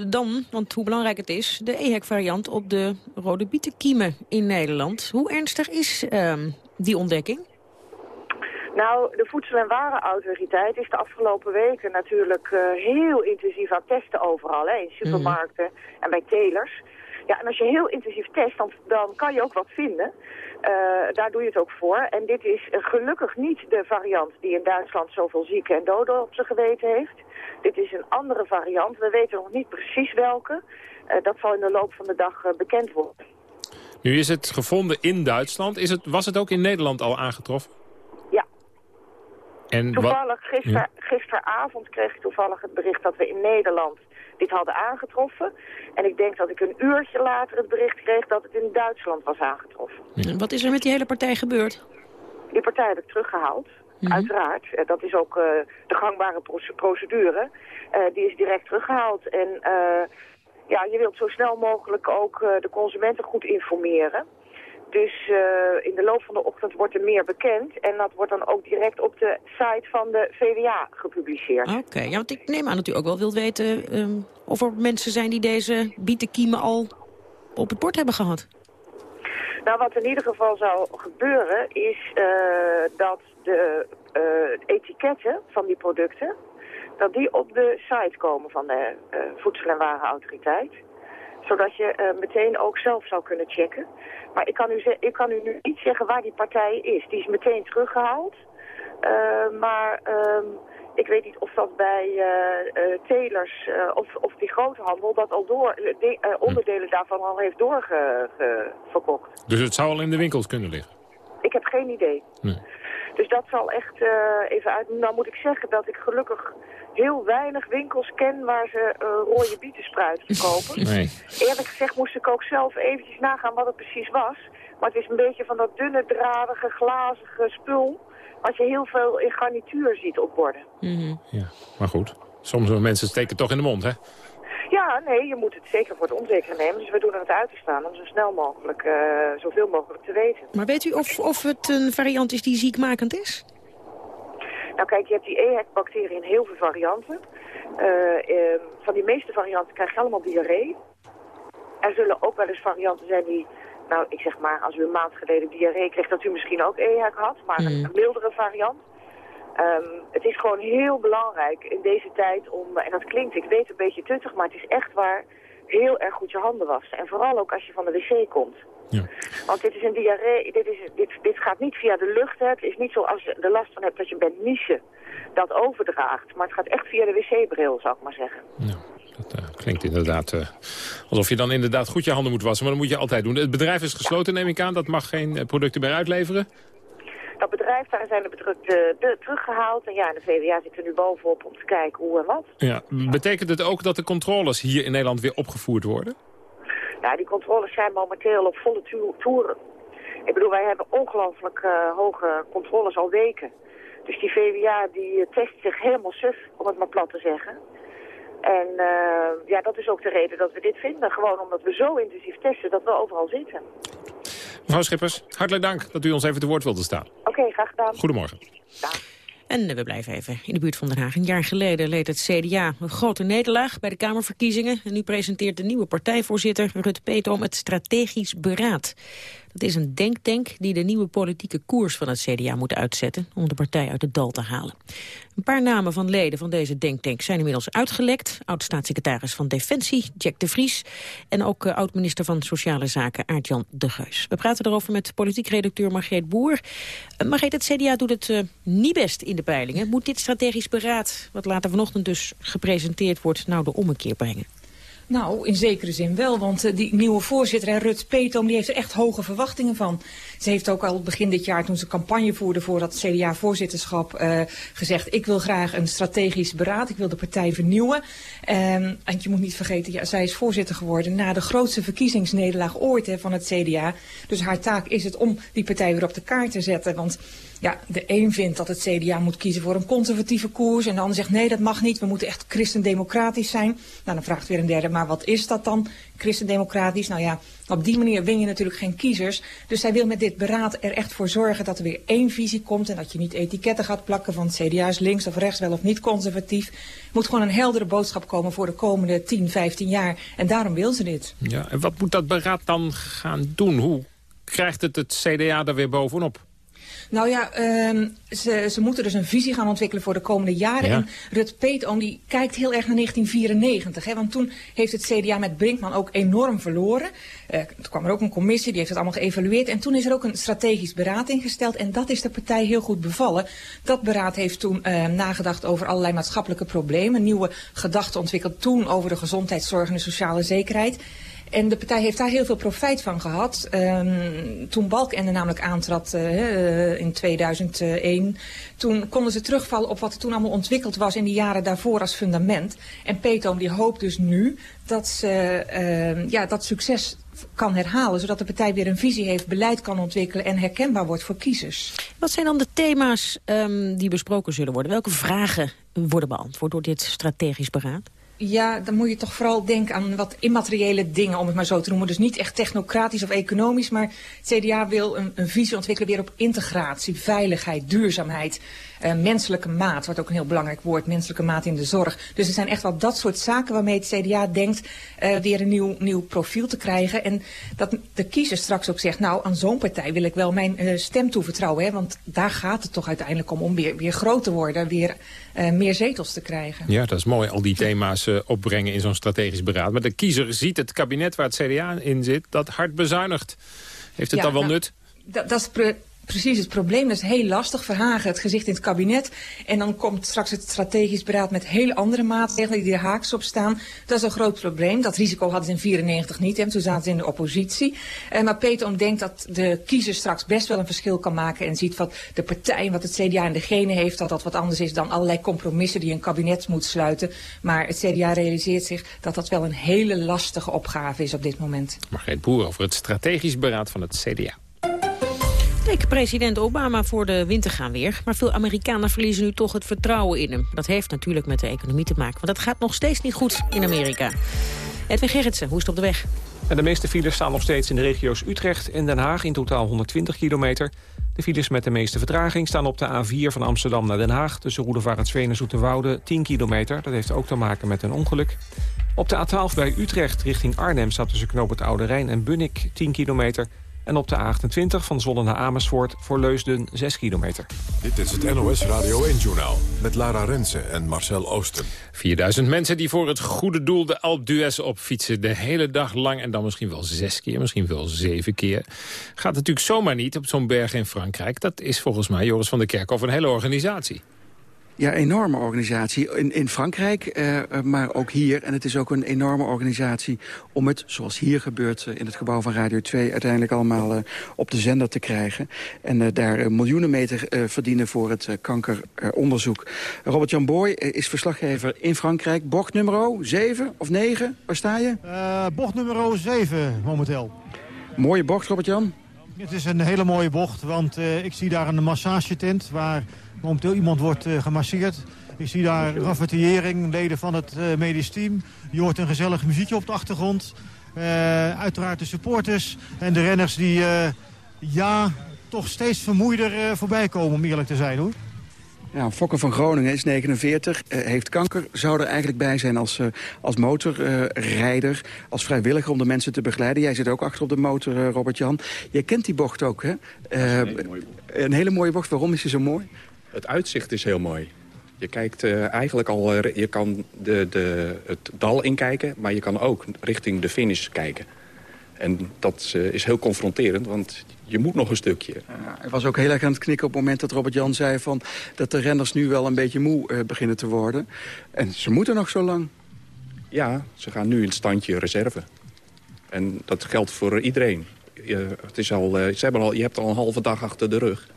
Dan, want hoe belangrijk het is, de EHEC-variant op de rode bietenkiemen in Nederland. Hoe ernstig is uh, die ontdekking? Nou, de Voedsel- en Warenautoriteit is de afgelopen weken natuurlijk uh, heel intensief aan het testen overal. Hè, in supermarkten mm. en bij telers. Ja, en als je heel intensief test, dan, dan kan je ook wat vinden. Uh, daar doe je het ook voor. En dit is gelukkig niet de variant die in Duitsland zoveel zieken en doden op zijn geweten heeft. Dit is een andere variant. We weten nog niet precies welke. dat zal in de loop van de dag bekend worden. Nu is het gevonden in Duitsland. Is het, was het ook in Nederland al aangetroffen? En toevallig, gister, ja. gisteravond kreeg ik toevallig het bericht dat we in Nederland dit hadden aangetroffen. En ik denk dat ik een uurtje later het bericht kreeg dat het in Duitsland was aangetroffen. Ja. Wat is er met die hele partij gebeurd? Die partij heb ik teruggehaald, mm -hmm. uiteraard. Dat is ook uh, de gangbare procedure. Uh, die is direct teruggehaald. En uh, ja, je wilt zo snel mogelijk ook de consumenten goed informeren. Dus uh, in de loop van de ochtend wordt er meer bekend. En dat wordt dan ook direct op de site van de VWA gepubliceerd. Oké, okay, ja, want ik neem aan dat u ook wel wilt weten... Um, of er mensen zijn die deze bietenkiemen al op het bord hebben gehad. Nou, wat in ieder geval zou gebeuren is uh, dat de uh, etiketten van die producten... dat die op de site komen van de Voedsel- en Warenautoriteit Zodat je eh, meteen ook zelf zou kunnen checken. Maar ik kan, u ik kan u nu niet zeggen waar die partij is. Die is meteen teruggehaald. Uh, maar ehm, ik weet niet of dat bij uh, telers of, of die groothandel dat al door, de, onderdelen daarvan al heeft doorverkocht. Dus het zou al in de winkels kunnen liggen? Ik heb geen idee. Nee. Dus dat zal echt even uit... Nou moet ik zeggen dat ik gelukkig heel weinig winkels ken waar ze uh, rode bietenspruiten verkopen. [LAUGHS] Nee. Eerlijk gezegd moest ik ook zelf eventjes nagaan wat het precies was. Maar het is een beetje van dat dunne, dradige, glazige spul... wat je heel veel in garnituur ziet op borden. Mm Ja, maar goed. Soms mensen steken toch in de mond, hè? Ja, nee, je moet het zeker voor het onzeker nemen. Dus we doen er het uit te staan om zo snel mogelijk, uh, zoveel mogelijk te weten. Maar weet u of, of het een variant is die ziekmakend is? Nou kijk, je hebt die EHEC-bacterie in heel veel varianten. Uh, uh, van die meeste varianten krijg je allemaal diarree. Er zullen ook wel eens varianten zijn die, nou ik zeg maar, als u een maand geleden diarree kreeg, dat u misschien ook EHEC had, maar een, mm. mildere variant. Um, het is gewoon heel belangrijk in deze tijd om, en dat klinkt, ik weet een beetje tuttig, maar het is echt waar, heel erg goed je handen wassen. En vooral ook als je van de wc komt. Ja. Want dit is een diarree, dit, is, dit, dit gaat niet via de lucht. Hè. Het is niet zo als je er last van hebt dat je bent niezen dat overdraagt. Maar het gaat echt via de wc-bril, zou ik maar zeggen. Ja. Dat uh, klinkt inderdaad uh, alsof je dan inderdaad goed je handen moet wassen. Maar dat moet je altijd doen. Het bedrijf is gesloten, neem ik aan. Dat mag geen eh, producten meer uitleveren? Dat bedrijf, daar zijn de producten teruggehaald. En ja, de VWA zit er nu bovenop om te kijken hoe en wat. Ja. Betekent het ook dat de controles hier in Nederland weer opgevoerd worden? Ja, die controles zijn momenteel op volle toeren. Ik bedoel, wij hebben ongelooflijk uh, hoge controles al weken. Dus die VWA die eh, test zich helemaal suf, om het maar plat te zeggen. En uh, ja, dat is ook de reden dat we dit vinden. Gewoon omdat we zo intensief testen dat we overal zitten. Mevrouw Schippers, hartelijk dank dat u ons even te woord wilde staan. Oké, graag gedaan. Goedemorgen. Dag. En we blijven even in de buurt van Den Haag. Een jaar geleden leed het CDA een grote nederlaag bij de Kamerverkiezingen. En nu presenteert de nieuwe partijvoorzitter Rut Petom het strategisch beraad. Het is een denktank die de nieuwe politieke koers van het CDA moet uitzetten... om de partij uit het dal te halen. Een paar namen van leden van deze denktank zijn inmiddels uitgelekt. Oud-staatssecretaris van Defensie, Jack de Vries... en ook uh, oud-minister van Sociale Zaken, Aart-Jan de Geus. We praten erover met politiek redacteur Margreet Boer. Uh, Margreet, het CDA doet het uh, niet best in de peilingen. Moet dit strategisch beraad, wat later vanochtend dus gepresenteerd wordt... nou de ommekeer brengen? Nou, in zekere zin wel, want uh, die nieuwe voorzitter, Rut Petom, die heeft er echt hoge verwachtingen van. Ze heeft ook al begin dit jaar, toen ze campagne voerde voor dat CDA-voorzitterschap, uh, gezegd, ik wil graag een strategisch beraad, ik wil de partij vernieuwen. Um, en je moet niet vergeten, ja, zij is voorzitter geworden na de grootste verkiezingsnederlaag ooit hè, van het CDA. Dus haar taak is het om die partij weer op de kaart te zetten, want ja, de een vindt dat het CDA moet kiezen voor een conservatieve koers. En de ander zegt nee, dat mag niet. We moeten echt christendemocratisch zijn. Nou, dan vraagt weer een derde, maar wat is dat dan? Christendemocratisch? Nou ja, op die manier win je natuurlijk geen kiezers. Dus zij wil met dit beraad er echt voor zorgen dat er weer één visie komt. En dat je niet etiketten gaat plakken van het CDA is links of rechts, wel of niet conservatief. Er moet gewoon een heldere boodschap komen voor de komende 10, 15 jaar. En daarom wil ze dit. Ja, en wat moet dat beraad dan gaan doen? Hoe krijgt het het CDA er weer bovenop? Nou ja, um, ze, ze moeten dus een visie gaan ontwikkelen voor de komende jaren. En Rut Peetoom die kijkt heel erg naar 1994. Hè, want toen heeft het CDA met Brinkman ook enorm verloren. Uh, toen kwam er ook een commissie, die heeft het allemaal geëvalueerd. En toen is er ook een strategisch beraad ingesteld. En dat is de partij heel goed bevallen. Dat beraad heeft toen uh, nagedacht over allerlei maatschappelijke problemen. Nieuwe gedachten ontwikkeld toen over de gezondheidszorg en de sociale zekerheid. En de partij heeft daar heel veel profijt van gehad. Um, toen Balkenende namelijk aantrad uh, in 2001... toen konden ze terugvallen op wat er toen allemaal ontwikkeld was... in de jaren daarvoor als fundament. En Peetoom die hoopt dus nu dat ze uh, ja, dat succes kan herhalen... zodat de partij weer een visie heeft, beleid kan ontwikkelen... en herkenbaar wordt voor kiezers. Wat zijn dan de thema's um, die besproken zullen worden? Welke vragen worden beantwoord door dit strategisch beraad? Ja, dan moet je toch vooral denken aan wat immateriële dingen, om het maar zo te noemen. Dus niet echt technocratisch of economisch, maar het CDA wil een, een visie ontwikkelen weer op integratie, veiligheid, duurzaamheid. Uh, menselijke maat wordt ook een heel belangrijk woord, menselijke maat in de zorg. Dus er zijn echt wel dat soort zaken waarmee het CDA denkt uh, weer een nieuw, nieuw profiel te krijgen. En dat de kiezer straks ook zegt, nou aan zo'n partij wil ik wel mijn uh, stem toevertrouwen. Hè, want daar gaat het toch uiteindelijk om, om weer, weer groot te worden, weer meer zetels te krijgen. Ja, dat is mooi, al die thema's eh, opbrengen in zo'n strategisch beraad. Maar de kiezer ziet het kabinet waar het CDA in zit... dat hard bezuinigt. Heeft het Ja, dan wel nou, nut? Dat, dat is pre- precies het probleem. Dat is heel lastig. Verhagen het gezicht in het kabinet. En dan komt straks het strategisch beraad met hele andere maatregelen die er haaks op staan. Dat is een groot probleem. Dat risico hadden ze in 94 niet. En toen zaten ze in de oppositie. Eh, maar Peter denkt dat de kiezer straks best wel een verschil kan maken. En ziet wat de partij wat het CDA in de genen heeft. Dat dat wat anders is dan allerlei compromissen die een kabinet moet sluiten. Maar het CDA realiseert zich dat dat wel een hele lastige opgave is op dit moment. Margreet Boer over het strategisch beraad van het CDA. Leek president Obama voor de winter gaan weer. Maar veel Amerikanen verliezen nu toch het vertrouwen in hem. Dat heeft natuurlijk met de economie te maken. Want het gaat nog steeds niet goed in Amerika. Edwin Gerritsen, hoe is het op de weg? De meeste files staan nog steeds in de regio's Utrecht en Den Haag, in totaal 120 kilometer. De files met de meeste vertraging staan op de A4 van Amsterdam naar Den Haag... tussen Roedevaartsveen en Zoeterwoude, 10 kilometer. Dat heeft ook te maken met een ongeluk. Op de A12 bij Utrecht richting Arnhem staat tussen Knoop het Oude Rijn en Bunnik 10 kilometer. En op de A28 van Zwolle naar Amersfoort voor Leusden 6 kilometer. Dit is het NOS Radio 1-journaal met Lara Rensen en Marcel Oosten. 4000 mensen die voor het goede doel de Alpe d'Huez opfietsen. De hele dag lang en dan misschien wel zes keer, misschien wel zeven keer. Gaat natuurlijk zomaar niet op zo'n berg in Frankrijk. Dat is volgens mij, Joris van der Kerkhoff, een hele organisatie. Ja, enorme organisatie in, in Frankrijk, eh, maar ook hier. En het is ook een enorme organisatie om het, zoals hier gebeurt eh, in het gebouw van Radio 2... uiteindelijk allemaal eh, op de zender te krijgen. En eh, daar eh, miljoenen mee te eh, verdienen voor het eh, kankeronderzoek. Robert-Jan Boy eh, is verslaggever in Frankrijk. Bocht nummer 7 of 9, waar sta je? Eh, bocht nummer 7 momenteel. Mooie bocht, Robert-Jan. Het is een hele mooie bocht, want eh, ik zie daar een massagetent... waar momenteel iemand wordt eh, gemasseerd. Ik zie daar rafetillering, leden van het eh, medisch team. Je hoort een gezellig muziekje op de achtergrond. Eh, uiteraard de supporters en de renners die eh, ja, toch steeds vermoeider eh, voorbij komen, om eerlijk te zijn. hoor. Ja, Fokker van Groningen is 49, eh, heeft kanker. Zou er eigenlijk bij zijn als, eh, als motorrijder, als vrijwilliger om de mensen te begeleiden. Jij zit ook achter op de motor, eh, Robert-Jan. Jij kent die bocht ook, hè? Eh, een hele mooie bocht. Waarom is die zo mooi? Het uitzicht is heel mooi. Je kijkt eh, eigenlijk al, eh, je kan de, de, het dal inkijken, maar je kan ook richting de finish kijken. En dat eh, is heel confronterend, want je moet nog een stukje. Hij was ook heel erg aan het knikken op het moment dat Robert-Jan zei... Van dat de renners nu wel een beetje moe beginnen te worden. En ze moeten nog zo lang. Ja, ze gaan nu in het standje reserve. En dat geldt voor iedereen. Je, het is al, ze hebben al, je hebt al een halve dag achter de rug.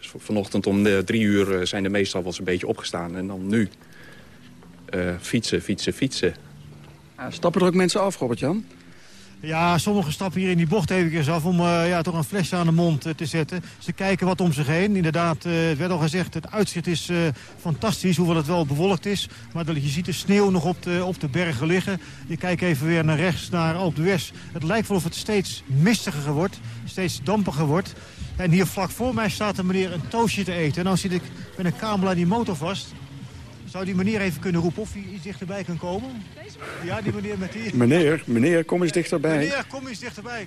Dus vanochtend om de drie uur eh, zijn de meestal wel eens een beetje opgestaan. En dan nu eh, fietsen, fietsen, fietsen. Ja, stappen er ook mensen af, Robert-Jan? Ja, sommigen stappen hier in die bocht eventjes af om eh, ja, toch een flesje aan de mond eh, te zetten. Ze kijken wat om zich heen. Inderdaad, eh, het werd al gezegd, het uitzicht is eh, fantastisch, hoewel het wel bewolkt is. Maar dat- je ziet de sneeuw nog op de, op de bergen liggen. Je kijkt even weer naar rechts, naar Alpe d'Huez. Het lijkt wel of het steeds mistiger wordt, steeds dampiger wordt. En hier vlak voor mij staat een meneer een toastje te eten. En nou zit ik met een kabel aan die motor vast. Zou die meneer even kunnen roepen of hij iets dichterbij kan komen? Ja, die meneer met die... Meneer, meneer, kom eens dichterbij. Meneer, kom eens dichterbij.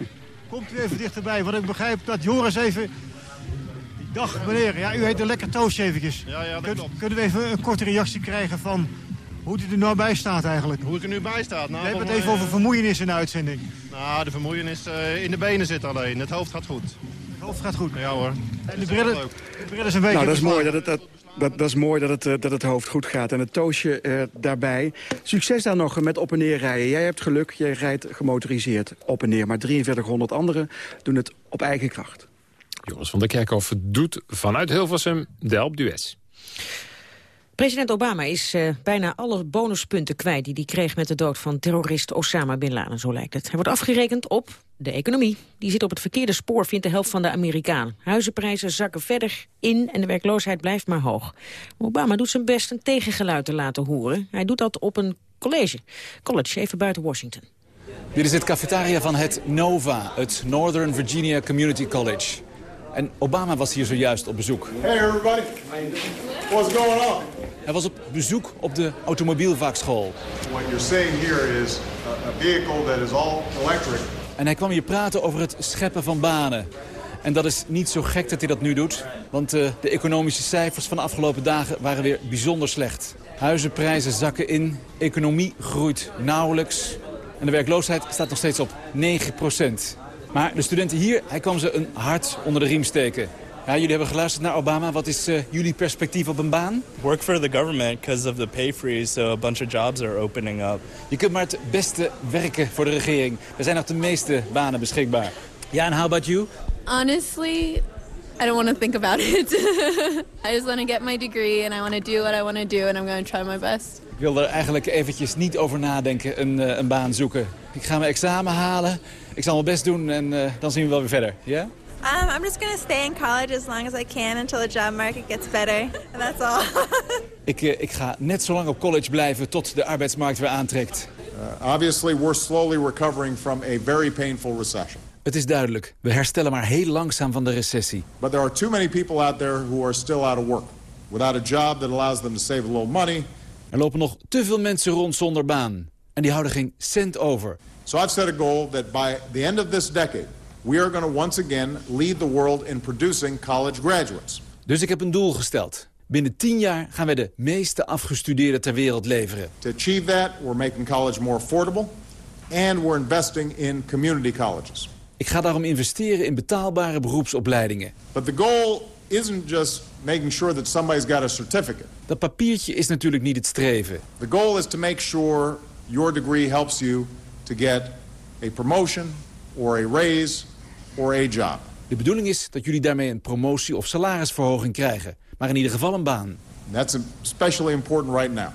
Komt u even dichterbij, want ik begrijp dat Joris even... Dag meneer, ja, u heet een lekker toastje eventjes. Ja, ja, dat Kun- klopt. Kunnen we even een korte reactie krijgen van hoe u er nou bij staat eigenlijk? Hoe ik er nu bij sta? Nou, we hebben het even mij, over vermoeienis in de uitzending. Nou, de vermoeienis eh, in de benen zit alleen. Het hoofd gaat goed. Het hoofd gaat goed? Ja hoor. En de brillen, de brillen is een beetje... Nou, dat is mooi dat het, dat, dat, dat is mooi dat het, eh, dat het hoofd goed gaat. En het toosje eh, daarbij. Succes dan nog met op en neer rijden. Jij hebt geluk, jij rijdt gemotoriseerd op en neer. Maar 4300 anderen doen het op eigen kracht. Joris van der Kerkhoff doet vanuit Hilversum de d'Huez. President Obama is eh, bijna alle bonuspunten kwijt die hij kreeg met de dood van terrorist Osama Bin Laden, zo lijkt het. Hij wordt afgerekend op de economie. Die zit op het verkeerde spoor, vindt de helft van de Amerikanen. Huizenprijzen zakken verder in en de werkloosheid blijft maar hoog. Obama doet zijn best een tegengeluid te laten horen. Hij doet dat op een college. College, even buiten Washington. Dit is het cafetaria van het NOVA, het Northern Virginia Community College. En Obama was hier zojuist op bezoek. Hey everybody, what's going on? Hij was op bezoek op de automobielvakschool. What you're seeing here is a, vehicle that is all electric. En hij kwam hier praten over het scheppen van banen. En dat is niet zo gek dat hij dat nu doet. Want eh, de economische cijfers van de afgelopen dagen waren weer bijzonder slecht. Huizenprijzen zakken in, economie groeit nauwelijks... en de werkloosheid staat nog steeds op 9 Maar de studenten hier, hij kwam ze een hart onder de riem steken. Ja, jullie hebben geluisterd naar Obama. Wat is uh, jullie perspectief op een baan? Work for the government because of the pay freeze, so a bunch of jobs are opening up. Je kunt maar het beste werken voor de regering. Er zijn nog de meeste banen beschikbaar. Ja, en how about you? Honestly, I don't want to think about it. [LAUGHS] I just want to get my degree and I want to do what I want to do and I'm going to try my best. Ik wil er eigenlijk eventjes niet over nadenken, een, uh, een baan zoeken. Ik ga mijn examen halen, ik zal mijn best doen en uh, dan zien we wel weer verder. Ja? Yeah? Um, I'm just going to stay in college as long as I can until the job market gets better. And that's all. [LAUGHS] ik, uh, ik ga net zo lang op college blijven tot de arbeidsmarkt weer aantrekt. Uh, obviously, we're slowly recovering from a very painful recession. Het is duidelijk, we herstellen maar heel langzaam van de recessie. But there are too many people out there who are still out of work. Without a job that allows them to save a little money. Er lopen nog te veel mensen rond zonder baan. En die houden geen cent over. So I've set a goal that by the end of this decade... we are going to once again lead the world in producing college graduates. Dus ik heb een doel gesteld. Binnen tien jaar gaan wij de meeste afgestudeerden ter wereld leveren. To achieve that, we're making college more affordable... and we're investing in community colleges. Ik ga daarom investeren in betaalbare beroepsopleidingen. But the goal isn't just making sure that somebody's got a certificate. Dat papiertje is natuurlijk niet het streven. The goal is to make sure your degree helps you to get a promotion or a raise or a job. De bedoeling is dat jullie daarmee een promotie of salarisverhoging krijgen. Maar in ieder geval een baan. That's especially important right now.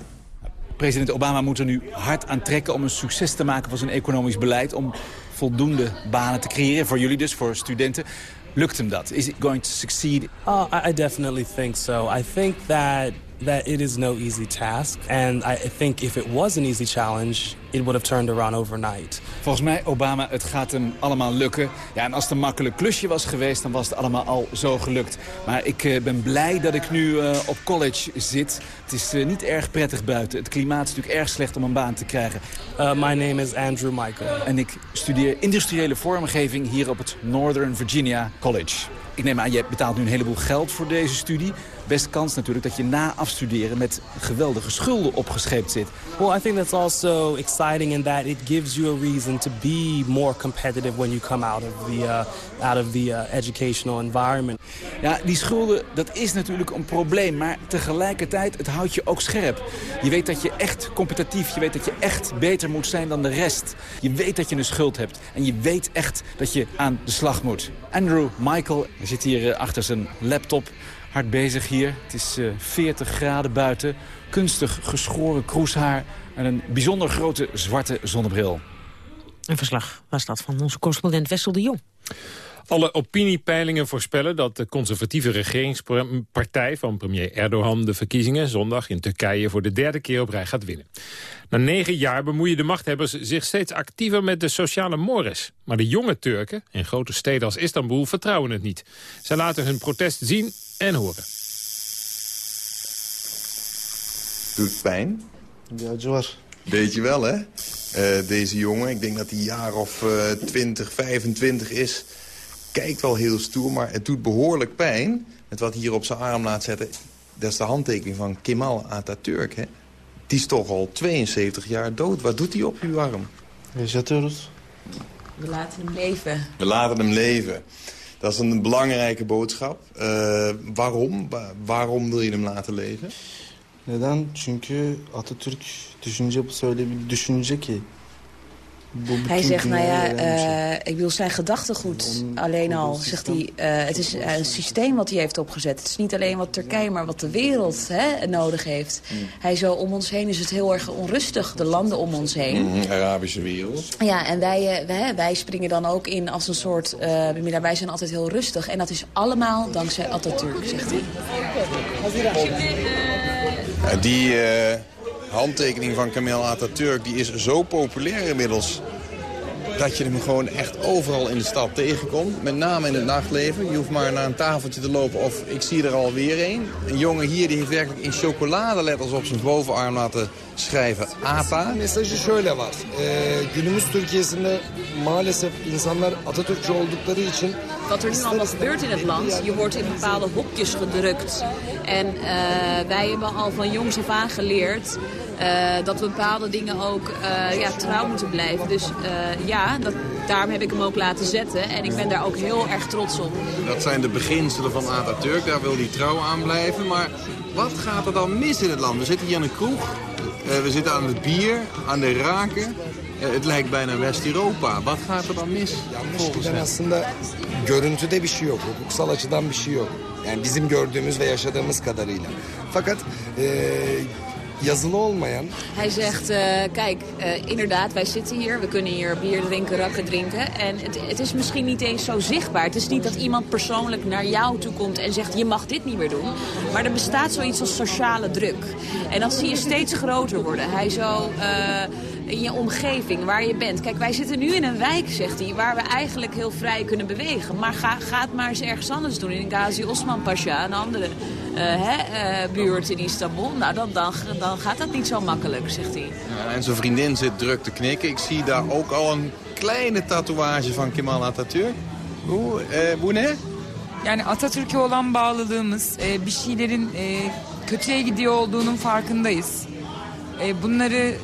President Obama moet er nu hard aan trekken om een succes te maken van zijn economisch beleid. Om voldoende banen te creëren voor jullie dus, voor studenten. Lukt hem dat? Is it going to succeed? Oh, I definitely think so. I think that that it is no easy task. And I think if it was an easy challenge, it would have turned around overnight. Volgens mij, Obama, het gaat hem allemaal lukken. Ja, en als het een makkelijk klusje was geweest, dan was het allemaal al zo gelukt. Maar ik uh, ben blij dat ik nu uh, op college zit. Het is uh, niet erg prettig buiten. Het klimaat is natuurlijk erg slecht om een baan te krijgen. my name is Andrew Michael. En ik studeer industriële vormgeving hier op het Northern Virginia College. Ik neem aan, je betaalt nu een heleboel geld voor deze studie. Best kans natuurlijk dat je na afstuderen met geweldige schulden opgescheept zit. Well, I think that's also exciting in that it gives you a reason to be more competitive when you come out of the, uh, out of the uh, educational environment. Ja, die schulden, dat is natuurlijk een probleem. Maar tegelijkertijd, het houdt je ook scherp. Je weet dat je echt competitief, je weet dat je echt beter moet zijn dan de rest. Je weet dat je een schuld hebt. En je weet echt dat je aan de slag moet. Andrew Michael zit hier achter zijn laptop hard bezig hier. Het is uh, 40 graden buiten. Kunstig geschoren kroeshaar en een bijzonder grote zwarte zonnebril. Een verslag was dat van onze correspondent Wessel de Jong. Alle opiniepeilingen voorspellen dat de conservatieve regeringspartij van premier Erdogan de verkiezingen zondag in Turkije voor de derde keer op rij gaat winnen. Na negen jaar bemoeien de machthebbers zich steeds actiever met de sociale mores. Maar de jonge Turken in grote steden als Istanbul vertrouwen het niet. Zij laten hun protest zien en horen. Doet pijn? Ja, zwaar. Beetje wel, hè? Uh, deze jongen, ik denk dat hij een jaar of uh, 20, 25 is... kijkt wel heel stoer, maar het doet behoorlijk pijn. Met wat hij hier op zijn arm laat zetten... dat is de handtekening van Kemal Atatürk, hè? Die is toch al 72 jaar dood. Wat doet hij op uw arm? Is dat het? We laten hem leven. We laten hem leven. Dat is een belangrijke boodschap. Uh, waarom? waarom wil je hem laten leven? Neden? Çünkü Atatürk düşünce söyle bir düşünce ki. Hij zegt, nou ja, uh, ik wil zijn gedachtegoed alleen al, zegt hij, uh, het is een systeem wat hij heeft opgezet. Het is niet alleen wat Turkije, maar wat de wereld hè, nodig heeft. Mm. Hij zo, om ons heen is het heel erg onrustig, de landen om ons heen. Mm, Arabische wereld. Ja, en wij, uh, wij, wij, springen dan ook in als een soort, wij zijn altijd heel rustig. En dat is allemaal dankzij Atatürk, zegt hij. die handtekening van Kemal Atatürk die is zo populair inmiddels dat je hem gewoon echt overal in de stad tegenkomt. Met name in het nachtleven. Je hoeft maar naar een tafeltje te lopen of ik zie er alweer een. Een jongen hier die heeft werkelijk in chocoladeletters op zijn bovenarm laten schrijven APA. Mesajı şöyle var. Günümüz Türkiye'sinde maalesef insanlar Atatürkçü oldukları için wat er nu allemaal gebeurt in het land. Je wordt in bepaalde hokjes gedrukt. En uh, wij hebben al van jongs af aan geleerd uh, dat we bepaalde dingen ook uh, ja, trouw moeten blijven. Dus ja, dat, daarom heb ik hem ook laten zetten. En ik ben daar ook heel erg trots op. Dat zijn de beginselen van Atatürk. Daar wil hij trouw aan blijven. Maar wat gaat er dan mis in het land? We zitten hier aan een kroeg. we zitten aan het bier, aan de raken. het lijkt bijna West-Europa. Wat gaat er dan mis volgens hem? Görüntüde bir şey yok. Hukuksal açıdan bir şey yok. Yani bizim gördüğümüz ve yaşadığımız kadarıyla. Fakat e, yazılı olmayan... Hij zegt, uh, kijk, uh, inderdaad, wij zitten hier, we kunnen hier bier drinken, rakken drinken. En het, het, is misschien niet eens zo zichtbaar. Het is niet dat iemand persoonlijk naar jou toe komt en zegt, je mag dit niet meer doen. Maar er bestaat zoiets als sociale druk. En dat zie je steeds groter worden. Hij zo... Uh, in je omgeving, waar je bent. Kijk, wij zitten nu in een wijk, zegt hij, waar we eigenlijk heel vrij kunnen bewegen. Maar ga, ga het maar eens ergens anders doen. In Gazi Osman Pasha, een andere uh, hè, uh, buurt in Istanbul. Nou, dan, dan, dan gaat dat niet zo makkelijk, zegt hij. Ja, en zijn vriendin zit druk te knikken. Ik zie daar ook al een kleine tatoeage van Kemal Atatürk. Hoe, e, bu ne? Yani Atatürk'e olan bağlılığımız, e, bir şeylerin e, kötüye gidiyor olduğunun farkındayız. E, bunları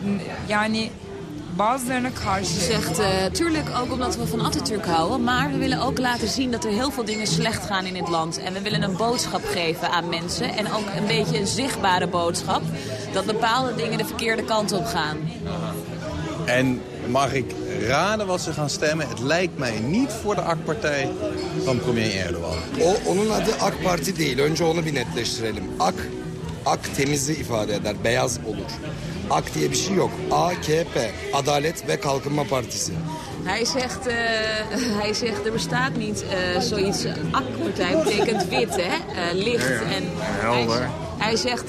yani bazılarına karşı... zegt, uh, tuurlijk ook omdat we van Atatürk houden, maar we willen ook laten zien dat er heel veel dingen slecht gaan in het land. En we willen een boodschap geven aan mensen en ook een beetje een zichtbare boodschap dat bepaalde dingen de verkeerde kant op gaan. En mag ik raden wat ze gaan stemmen? Het lijkt mij niet voor de AK-partij van premier Erdogan. O, onun adı AK Parti değil. Önce onu bir netleştirelim. AK Ak temizliği ifade eder, beyaz olur. AK diye bir şey yok. AKP, Adalet ve Kalkınma Partisi. Hij zegt, uh, [LAUGHS] hij zegt, er bestaat niet uh, zoiets. AK-partij betekent wit, hè? Uh, licht. Ja, ja. En helder. Hij, hij zegt,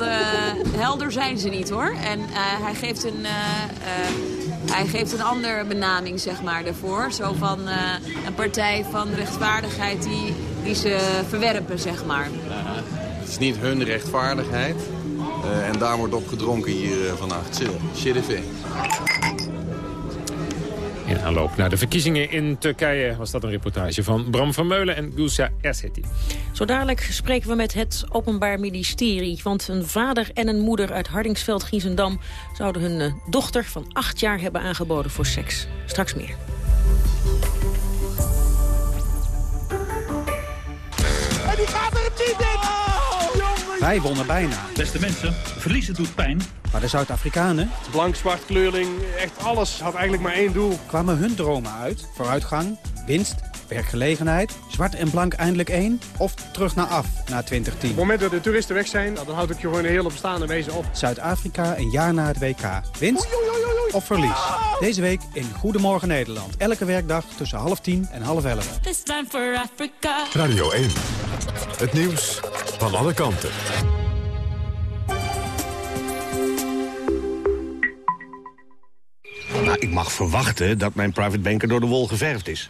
helder zijn ze niet, hoor. En hij geeft een... hij geeft een andere benaming, zeg maar, daarvoor. Zo van een partij van rechtvaardigheid die, die ze verwerpen, zeg maar. Het is niet hun rechtvaardigheid. Uh, en daar wordt op gedronken hier uh, vannacht. Sheriff. In aanloop naar de verkiezingen in Turkije was dat een reportage van Bram van Meulen en Gulsa Erseti. Zo dadelijk spreken we met het Openbaar Ministerie. Want een vader en een moeder uit Hardingsveld-Giezendam... zouden hun uh, dochter van acht jaar hebben aangeboden voor seks. Straks meer. En die gaat er niet in! Wij wonnen bijna. Beste mensen, verliezen doet pijn. Maar de Zuid-Afrikanen... Blank, zwart, kleurling, echt alles had eigenlijk maar één doel. Kwamen hun dromen uit. Vooruitgang, winst, werkgelegenheid. Zwart en blank eindelijk één. Of terug naar af, na 2010. Op het moment dat de toeristen weg zijn, dan houd ik je gewoon een hele bestaande wezen op. Zuid-Afrika een jaar na het WK. Winst of verlies? Deze week in Goedemorgen Nederland. Elke werkdag tussen half tien en half elf. Radio 1. Het nieuws van alle kanten. Nou, ik mag verwachten dat mijn private banker door de wol geverfd is.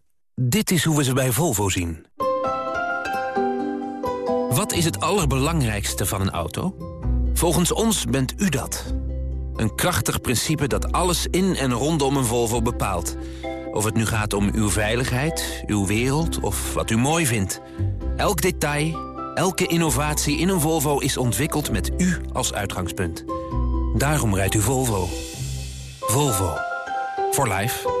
Dit is hoe we ze bij Volvo zien. Wat is het allerbelangrijkste van een auto? Volgens ons bent u dat. Een krachtig principe dat alles in en rondom een Volvo bepaalt... Of het nu gaat om uw veiligheid, uw wereld of wat u mooi vindt. Elk detail, elke innovatie in een Volvo is ontwikkeld met u als uitgangspunt. Daarom rijdt u Volvo. Volvo. For life.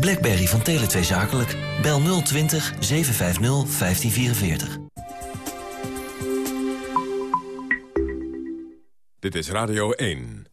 Blackberry van Tele2 Zakelijk. Bel 020 750 1544. Dit is Radio 1.